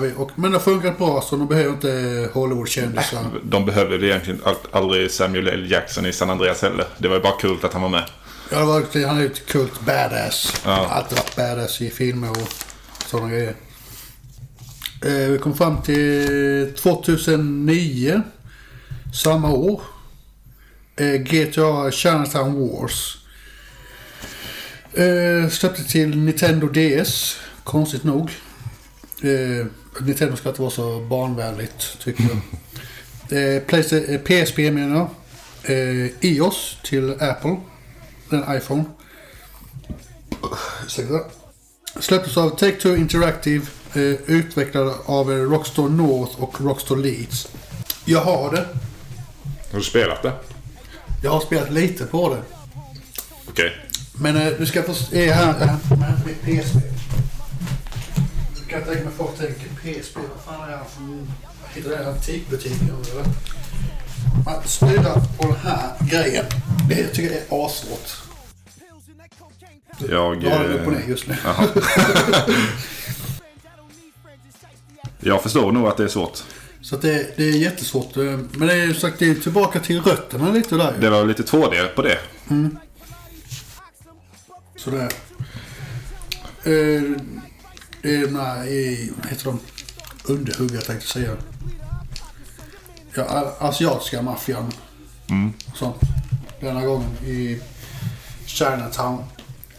Där och, men det har funkat bra så de behöver inte Hollywood-kändisar. De behövde egentligen aldrig Samuel L. Jackson i San Andreas heller. Det var ju bara kul att han var med. Ja, det var, han är ju ett kult badass. Ja. Han har alltid varit badass i filmer och sådana grejer. Eh, vi kom fram till 2009. Samma år. Eh, GTA Chinatown Wars. Eh, släppte till Nintendo DS. Konstigt nog. Eh, Nintendo ska inte vara så barnvänligt tycker jag. eh, Playsta- eh, PSP menar jag. Eh, iOS till Apple. En iPhone. Ursäkta. Släpptes av Take-Two Interactive. Eh, utvecklad av Rockstar North och Rockstar Leeds. Jag har det. Har du spelat det? Jag har spelat lite på det. Okej. Men eh, du ska få se här, här med mitt PSP. kan jag tänka mig folk tänker PSP, vad fan är han som hittar den antikbutiken? eller? Att styra på den här grejen, det tycker jag är asvårt. Jag, Jag har den upp och eh, ner just nu. Jag förstår nog att det är svårt. Så det, det är jättesvårt. eh, Men det är ju sagt, det är tillbaka till rötterna lite där ju. Det var lite 2D på det. Sådär. Eh, det är den här, i, vad heter de? Underhuggare tänkte jag säga. Ja, asiatiska maffian. Mm. Sånt. Denna gången i Chinatown.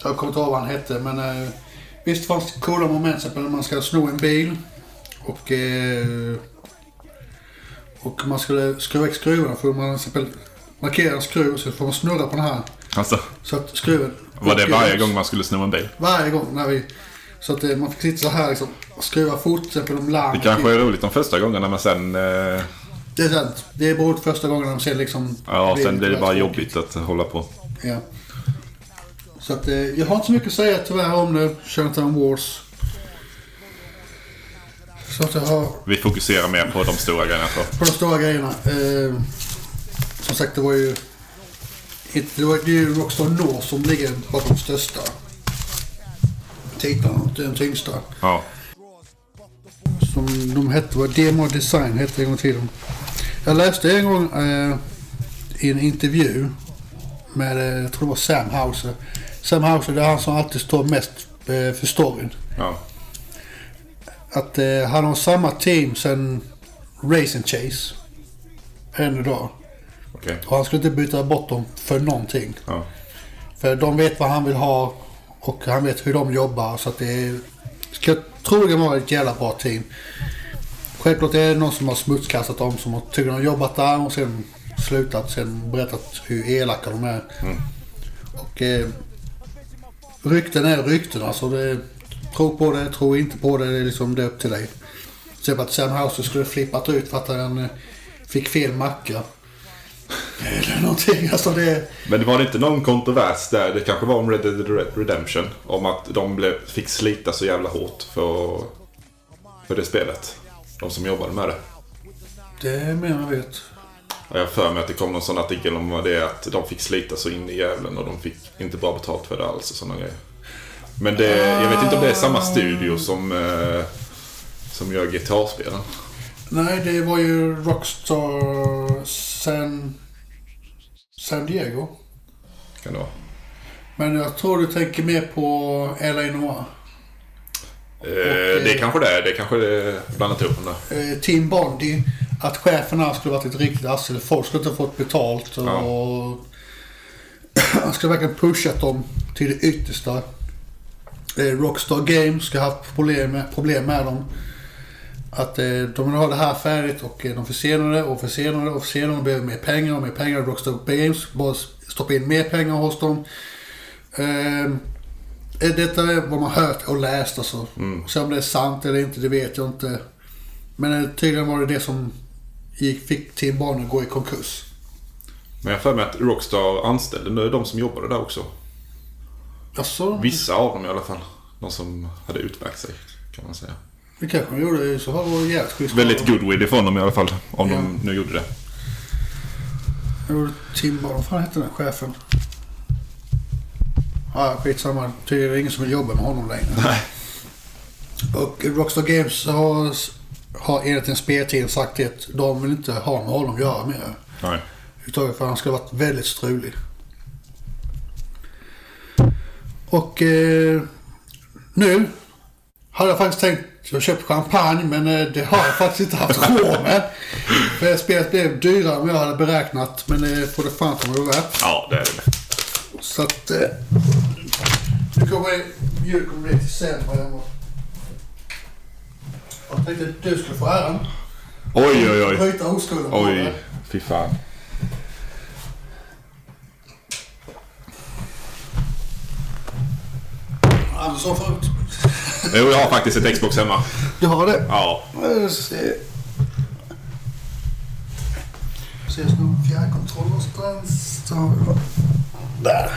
Jag kommer inte ihåg vad han hette men eh, visst fanns det coola moment när man ska sno en bil. Och, eh, och man skulle skruva i skruvarna för man till exempel markera en skruv så får man snurra på den här. Alltså, Så att skruven... var det varje gång man skulle sno en bil? varje gång när vi... Så att eh, man fick sitta så här liksom och skruva fort till exempel om larm. Det kanske är roligt de första gångerna men sen... Eh, Det är sant. Det är på första gången de ser liksom... ja, sen blir det bara jobbigt att hålla på. Ja. Så att eh, jag har inte så mycket att säga tyvärr om det. Chinatown Wars. Så att jag har Vi fokuserar mer på de stora grejerna jag. på de stora grejerna. Eh, som sagt det var ju... Det var är ju Rockstar North som ligger bakom de största titlarna. Den tyngsta. Ja. som de hette, var Demo Design hette det en gång i tiden. Jag läste en gång eh, i en intervju med, eh, jag tror det var Sam Houser. Sam Houser det är han som alltid står mest eh, för storyn. ja. Att eh, han har samma team sen Race and Chase. Än idag. Okej. Och han skulle inte byta bort dem för någonting. Ja. För de vet vad han vill ha och han vet hur de jobbar. Så att det är, ska troligen vara ett jävla bra team. Självklart är det någon som har smutskastat dem som har tydligen har jobbat där och sen slutat. Sen berättat hur elaka de är. Och eh, rykten är rykten. Alltså det, tro på det, tro inte på det. Det är liksom det är upp till dig. Till att Sam Houser skulle flippat ut för att han eh, fick fel macka. Eller någonting. Alltså det... Men det var det inte någon kontrovers där, det kanske var om Red Dead Redemption, om att de blev, fick slita så jävla hårt för, för det spelet. De som jobbade med det. Det mer jag vet. Jag har för mig att det kom någon sån artikel om det att de fick slita så in i jävlen och de fick inte bra betalt för det alls och sådana grejer. Men det, jag vet inte om det är samma studio som, eh, som gör GTA-spelen. Nej, det var ju Rockstar San, San Diego. Kan det vara. Men jag tror du tänker mer på LA Noir. Eh, det kanske det är. Det kanske är blandat ihop där. Eh, Team Bondi. Att cheferna skulle varit ett riktigt arsel. Folk skulle inte fått betalt. Och Ja. Han skulle verkligen pushat dem till det yttersta. Eh, Rockstar Games ska ha haft problem med, problem med dem. Att eh, de vill ha det här färdigt och eh, de försenar det och försenar det och försenar det. De behöver mer pengar och mer pengar. Rockstar Games bara stoppa in mer pengar hos dem. Eh, eh, detta är vad man hört och läst alltså. Mm. Sen om det är sant eller inte, det vet jag inte. Men eh, tydligen var det det som gick, fick Team Barnen gå i konkurs. Men jag har för mig att Rockstar anställde nu de som jobbade där också. Alltså, Vissa av dem i alla fall. De som hade utmärkt sig kan man säga. det kanske de gjorde. Så var det jävligt schysst. Väldigt goodwill ifrån dem i alla fall. Om Ja. de nu gjorde det. Jo, Tim Barn, vad fan hette den chefen? Ja, skitsamma. Tydligen är det ingen som vill jobba med honom längre. Nej. Och Rockstar Games har, har enligt en speltid sagt att de vill inte ha med honom att göra mer. Nej. Uttaget för han ha varit väldigt strulig. Och eh, nu hade jag faktiskt tänkt att köpa champagne men eh, det har jag faktiskt inte haft råd med. För spelet blev dyrare än jag hade beräknat men det får det fan ta mig värt. Ja, det är det. Så att... Eh, nu kommer. Jul kommer bli till sämre än vad... Jag tänkte att du skulle få äran. Oj, oj, oj. Bryta oskulden Oj, fy fan. Ja, så förut. Jo, jag har faktiskt ett Xbox hemma. Du har det? Ja. Ses någon fjärrkontroll någonstans? Så. Där.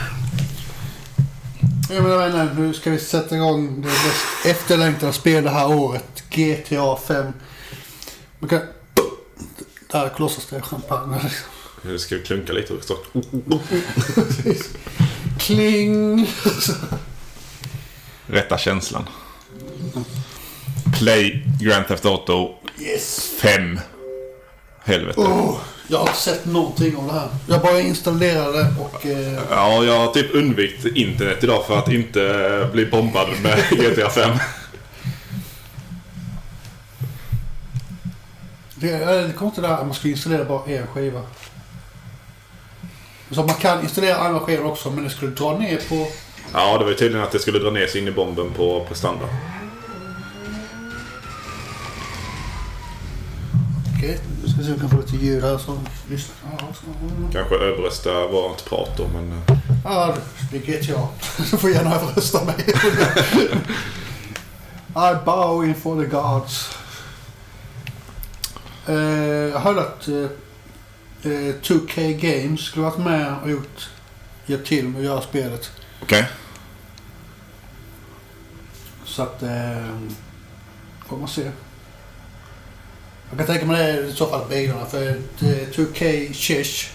Ja, jag menar, nu ska vi sätta igång det mest efterlängtade spelet det här året. GTA 5. Man kan... Där klossas det champagne. Nu ska vi klunka lite också. Kling! Rätta känslan. Play Grand Theft Auto Yes! 5. Helvete. Oh, jag har inte sett någonting om det här. Jag bara installerade och... Eh, Ja, jag har typ undvikit internet idag för att inte bli bombad med GTA 5. det, det kom inte där att man skulle installera bara en skiva. Så man kan installera andra skivor också men det skulle dra ner på... Ja, det var ju tydligen att det skulle dra ner sig in i bomben på prestanda. Okej, nu ska vi se om vi kan få lite ljud här så lyssna. Ja, så, Kanske överrösta vårt prat då, men... eh, ja det är GTA. Du får gärna överrösta mig. I bow inför the gods. Eh, jag hörde att eh, eh, 2K Games skulle varit med och gjort, hjälpt till med att göra spelet. Okej. Så att... Eh, får man se. Jag kan tänka mig det i så fall bilarna för eh, 2K Chesh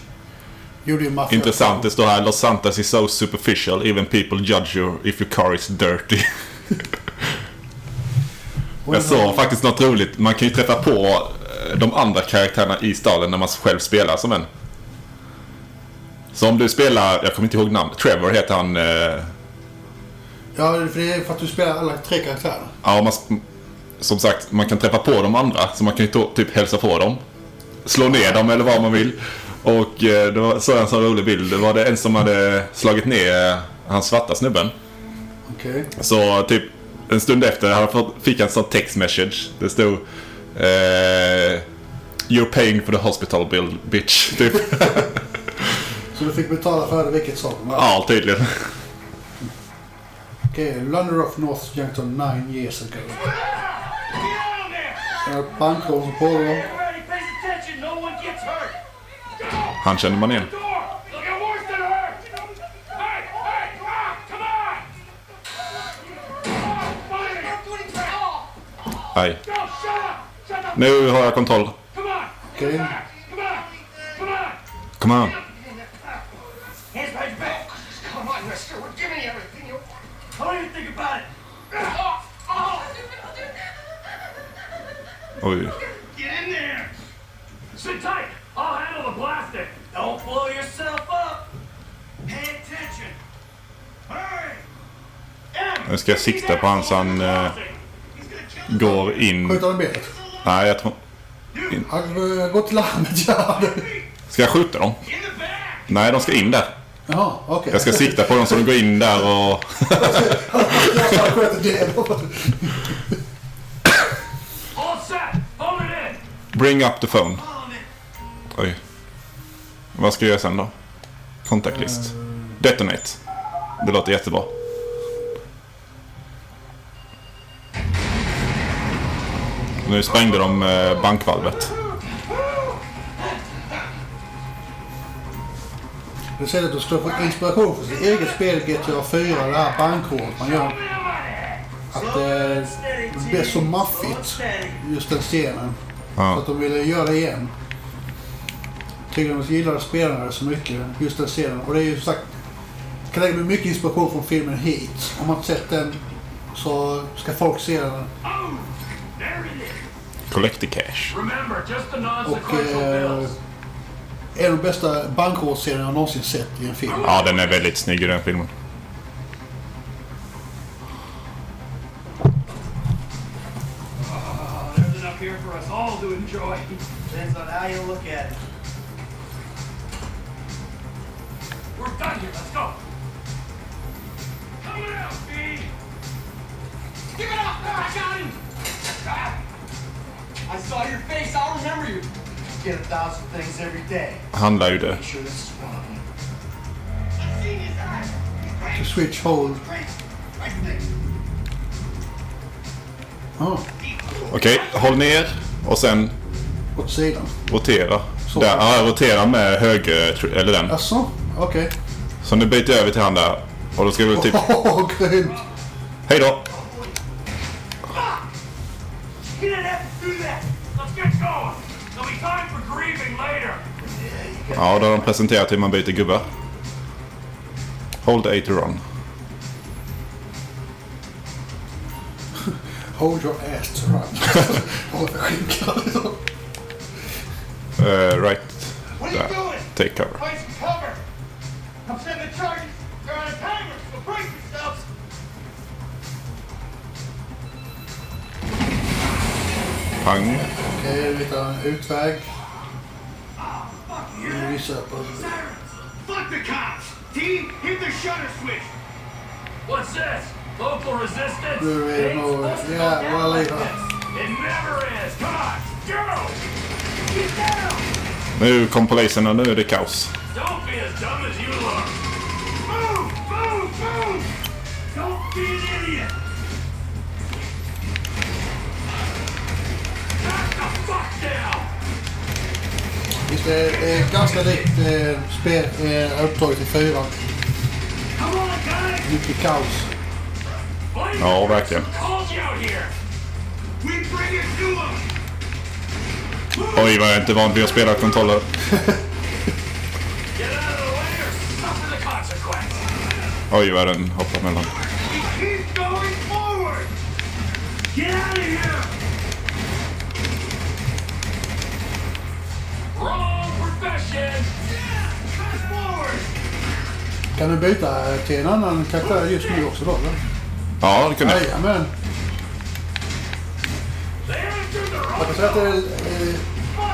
gjorde ju Mafia. Intressant. Det står här Los Santos is so superficial. Even people judge you if your car is dirty. Jag såg faktiskt något roligt. Man kan ju träffa på eh, de andra karaktärerna i staden när man själv spelar som en. Så om du spelar, jag kommer inte ihåg namnet, Trevor heter han. Eh, Ja, för det är för att du spelar alla tre karaktärer. ja, man, som sagt, man kan träffa på de andra. Så man kan ju typ hälsa på dem. Slå ner dem eller vad man vill. Och eh, det var så en sån rolig bild. Det var det en som hade slagit ner eh, han svarta snubben. Okej. Så typ en stund efter fick han en sån text message. Det stod eh, You're paying for the hospital bill bitch. Typ. Så du fick betala för det vilket som. ja, tydligen. Okej, London of North Junction nine years ago. Jag bankrån som pågår. Han kände man igen. Nej. Nu har jag kontroll. Okej. On! Come on! Behind your back! Come on, mister. We're giving you everything you How do you think about it? Oh, oh. Oj. Get in there! Sit tight! I'll handle the plastic! Don't blow yourself up! Pay attention! Hurry! Nu ska jag sikta på han så han eh, går in. Skjuter han benet? Nej, jag tror... Han eh, går till larmet. Ska jag skjuta dem? In! Nej, de ska in där. Jaha, okay. Jag ska sikta på dem så de går in där och... Bring up the phone. Oj. Vad ska jag göra sen då? Contact list. Detonate. Det låter jättebra. Nu sprängde de eh, bankvalvet. Det säger att du ska få inspiration för sitt eget spel GTA 4, det här bankrånet man gör. Att eh, det blir så maffigt, just den scenen. Så Ja. att de ville göra det igen. De gillade spelarna så mycket, just den scenen. Och det är ju som sagt, kan lägga mig mycket inspiration från filmen Heat. Om man inte sett den så ska folk se den. Collect the cash. Och eh, en av de bästa bankrådsscenerna jag någonsin sett i en film. Ja, den är väldigt snygg i den filmen. There's enough here for us all to enjoy. Depends on how you look at it. We're done here. Let's go. Coming out, B. Give it up! I got him! I saw your face. I'll remember you. Get. Handlar ju det. To switch hold. Great. Right thing. Ja, Okej, håll ner och sen åt sidan. rotera. Så. Där, ja, rotera med höger, eller den. Jaså? Okej. Så nu byter jag över till han där. Och då ska vi typ... Åh, grymt! Hej då! Didn't have to do that. Let's get going. There'll be time for grieving later. Ja, då har de presenterat hur man byter gubbar. Hold A to run. Hold your ass to run. Uh, right. Doing? Take cover. Pang. Okej, vi hittar en utväg. Vi köper. Fuck the cops. T, hit the shutter switch. What's this? Local resistance? Nu är det Ain't nog supposed to go jävla down like this. It never is. Come on, go! Get down! Nu kom polisen och nu är det kaos. Don't be as dumb as you look. Move, move, move! Don't be an idiot. Knock the fuck down! Visst är det är ganska likt eh, spel, eh, uppdraget i fyran. Come on, guys! Mycket kaos. Ja, verkligen. Oj, vad jag inte van vid att spela kontroller. Get out of the way or suffer the consequence. Oj, vad den hoppar mellan. Get out of here! Wrong profession! Fast forward. Kan du byta till en annan karaktär just nu också då? eller? Ja, det kunde jag. Jajamän. Jag kan säga att det är eh,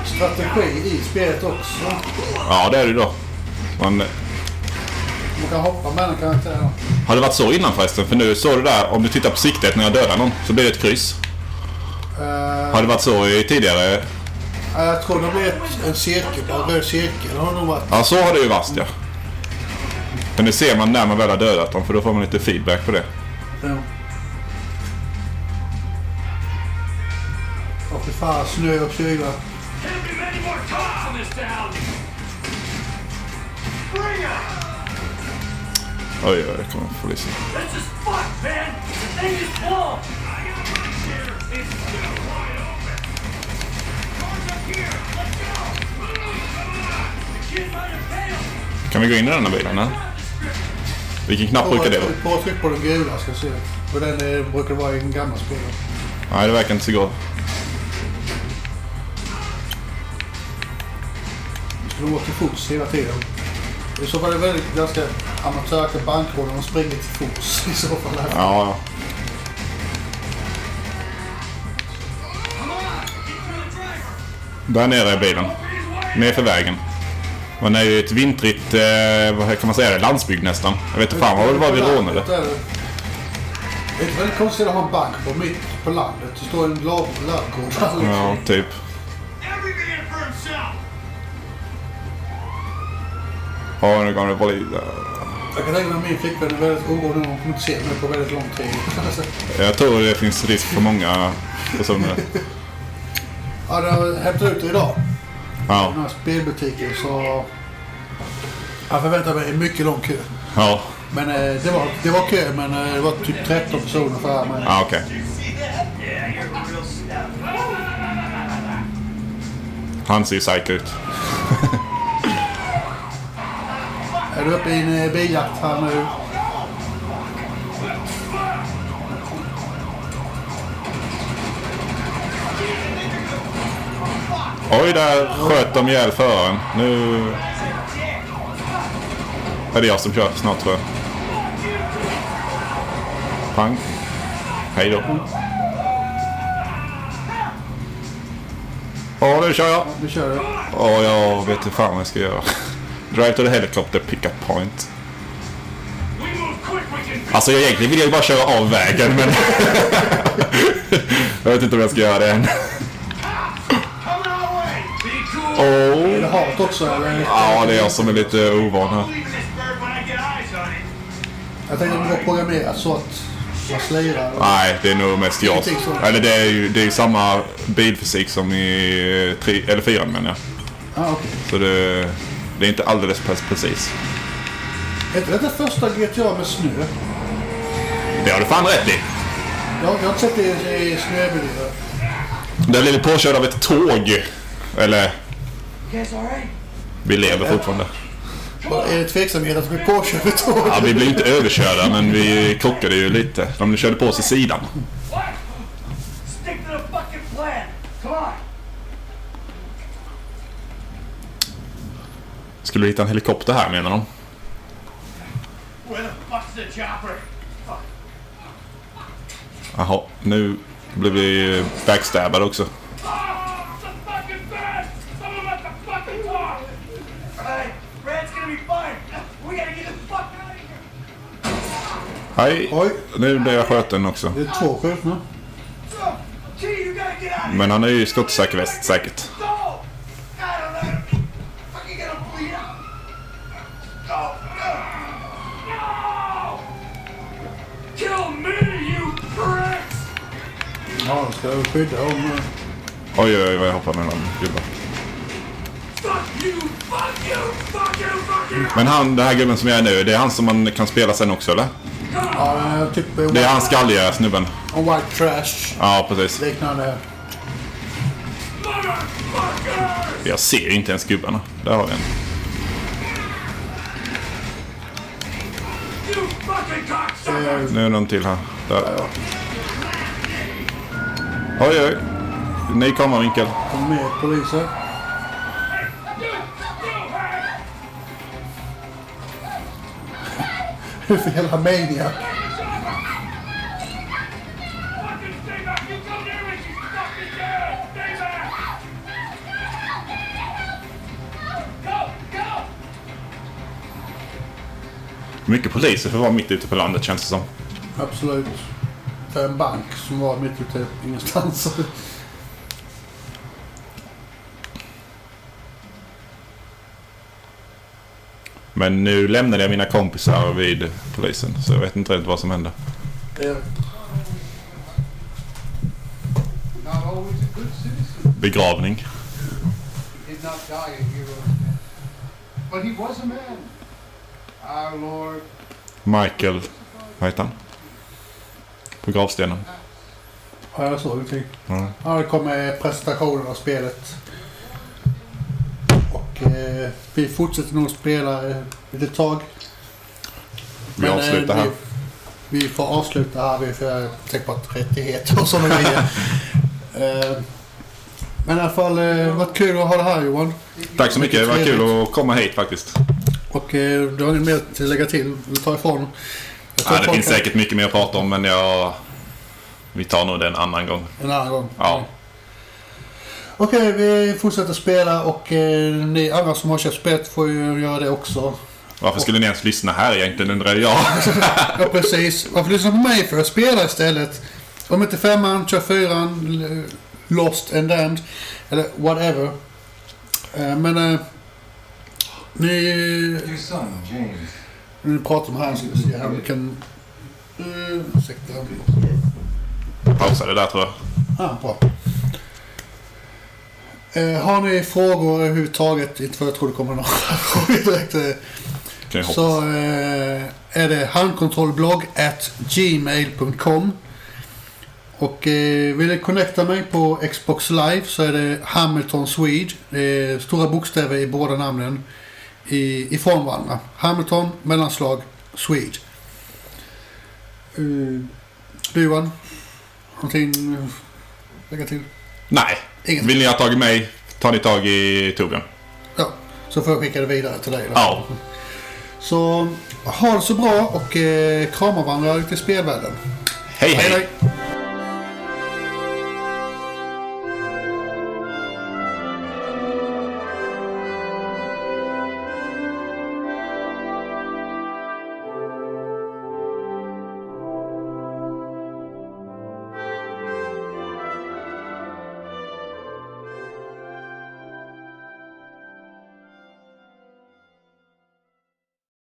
strategi i spelet också. Ja, det är det då. Man, Man kan hoppa mellan karaktärerna. har det varit så innan förresten? För nu står det där, om du tittar på siktet när jag dödar någon, så blir det ett kryss. Eh, Har det varit så i tidigare? Ja, jag tror det blir en cirkel, en röd cirkel. Har nog varit. Ja, så har det ju varit ja. Men det ser man när man väl har dödat dem, för då får man lite feedback på det. Ja. Fy fan, snö och kyla. Oj, oj, det kommer polisen. Kan vi gå in i den här bilen? eller? Vilken knapp brukar det vara? På tryck på den gula ska se. För den eh, brukar vara i en gammal spel. Nej, det verkar inte så gå. Vi skulle åka till fots hela tiden. I så fall är det väldigt ganska amatöraka bankrån om springer till fots i så fall. Ja, ja. Där nere är bilen. Nerför vägen. Man är ju ett vintrigt, eh, vad kan man säga, det? landsbygd nästan. Jag vet inte fan vad det var vi rånade. Det är väldigt konstigt att ha en bank på mitt på landet. Det står en lag- ladugård. Ja, typ. Ja, nu kommer det polis. Jag kan tänka mig att min flickvän är väldigt orolig. Hon kommer inte se mig på väldigt lång tid. Jag tror det finns risk för många personer. ja, det har hämtat ut det idag. Ja, Den här spelbutiken så... Jag förväntar mig en mycket lång kö. ja, Men eh, det, var, det var kö, men eh, det var typ 13 personer för mig. ja okej. Yeah, you're a real stout. Han ser psycho ut. Är du uppe i en eh, biljakt här nu? Oj, där sköt de ihjäl föraren. Nu... är det jag som kör snart tror jag. Pang. Hej då. Ja, nu kör jag. Vi kör det. Åh, jag vet inte fan vad jag ska göra. Drive to the helicopter pickup point. Alltså jag egentligen vill jag bara köra av vägen men... jag vet inte om jag ska göra det än. Cool. Är det hat också eller? Ja, det är jag som är lite ovan här. Jag tänkte att det var programmerat så att man slirar. Nej, det är nog mest jag. Eller det är ju det är ju samma bilfysik som i tre, eller fyran menar jag. Ah, okej. Så det, det är inte alldeles pre- precis. Är inte detta första GTA med snö? Det har du fan rätt i. Jag, jag har inte sett det i, snöbilder. Där blev vi påkörda av ett tåg. Eller, guys alright? vi lever fortfarande. Är det tveksamhet att bli påkörd med tåg? Ja, vi blev inte överkörda, men vi krockade ju lite. De körde på oss i sidan. Skulle vi hitta en helikopter här menar de? Jaha, nu blev vi backstabbade också. Oh, the fucking bed! Someone let the fucking talk! Alright, Brad's gonna be fine. We gotta get the fuck out Hej! Oj. Nu blev jag skjuten också. Det är två skjutna. Men han är ju säkert. Me, you pricks! Ja, de ska skydda om... Oj, oj, oj, vad jag hoppar mellan gubbar. Men han, den här gubben som jag är nu, det är han som man kan spela sen också eller? Ja, typ... Det är han skalliga snubben. Och white trash. Ja, precis. Liknande. Jag ser ju inte ens gubbarna. Där har vi en. Nu är någon till här. Där. Oj, oj. Ny kameravinkel. Kom med poliser. Back! Go! Go! Mycket poliser för att vara mitt ute på landet känns det som. Absolut. För en bank som var mitt ute ingenstans. Men nu lämnade jag mina kompisar vid polisen. Så jag vet inte riktigt vad som hände. Begravning. Michael, vad heter han? På gravstenen. Ja, jag såg ingenting. Ja, det kommer presentationen av spelet. Och eh, vi fortsätter nog spela eh, ett litet tag. Vi Men, eh, avslutar här. Vi, vi får avsluta här. Vi får tänka på rättigheter och sådana grejer. Eh, Men i alla fall, eh, varit kul att ha det här Johan. Tack så mycket. Det var kul att komma hit faktiskt. Och eh, du har inget mer att lägga till? Du tar ifrån? Ja, det finns säkert mycket mer att prata om men jag... Vi tar nog det en annan gång. En annan gång? Ja. Okej, vi fortsätter spela och eh, ni andra som har köpt spelet får ju göra det också. Varför skulle ni ens lyssna här egentligen undrar jag. Ja, precis. Varför lyssna på mig för att spela istället? Om inte femman, kör fyran, Lost and Damned, eller whatever. Eh, Men eh, ni, ni pratar om han, ska vi se här om vi kan... Uh, ursäkta. Pausa det där tror jag. Ah, bra. Eh, har ni frågor överhuvudtaget, inte för att jag tror det kommer några frågor direkt. eh, så eh, är det handkontrollblogg at gmail.com Och eh, vill ni connecta mig på Xbox Live så är det Hamilton Swede. Det är stora bokstäver i båda namnen i, ifrån varandra. Hamilton, mellanslag, Swede. Du Johan? Någonting eh, lägga till? Nej. Inget. Vill ni ha tag i mig, tar ni tag i Torbjörn. Ja, så får jag skicka det vidare till dig då. Ja. Så ha det så bra och eh, krama varandra ute i spelvärlden. Hej Hej hej! hej!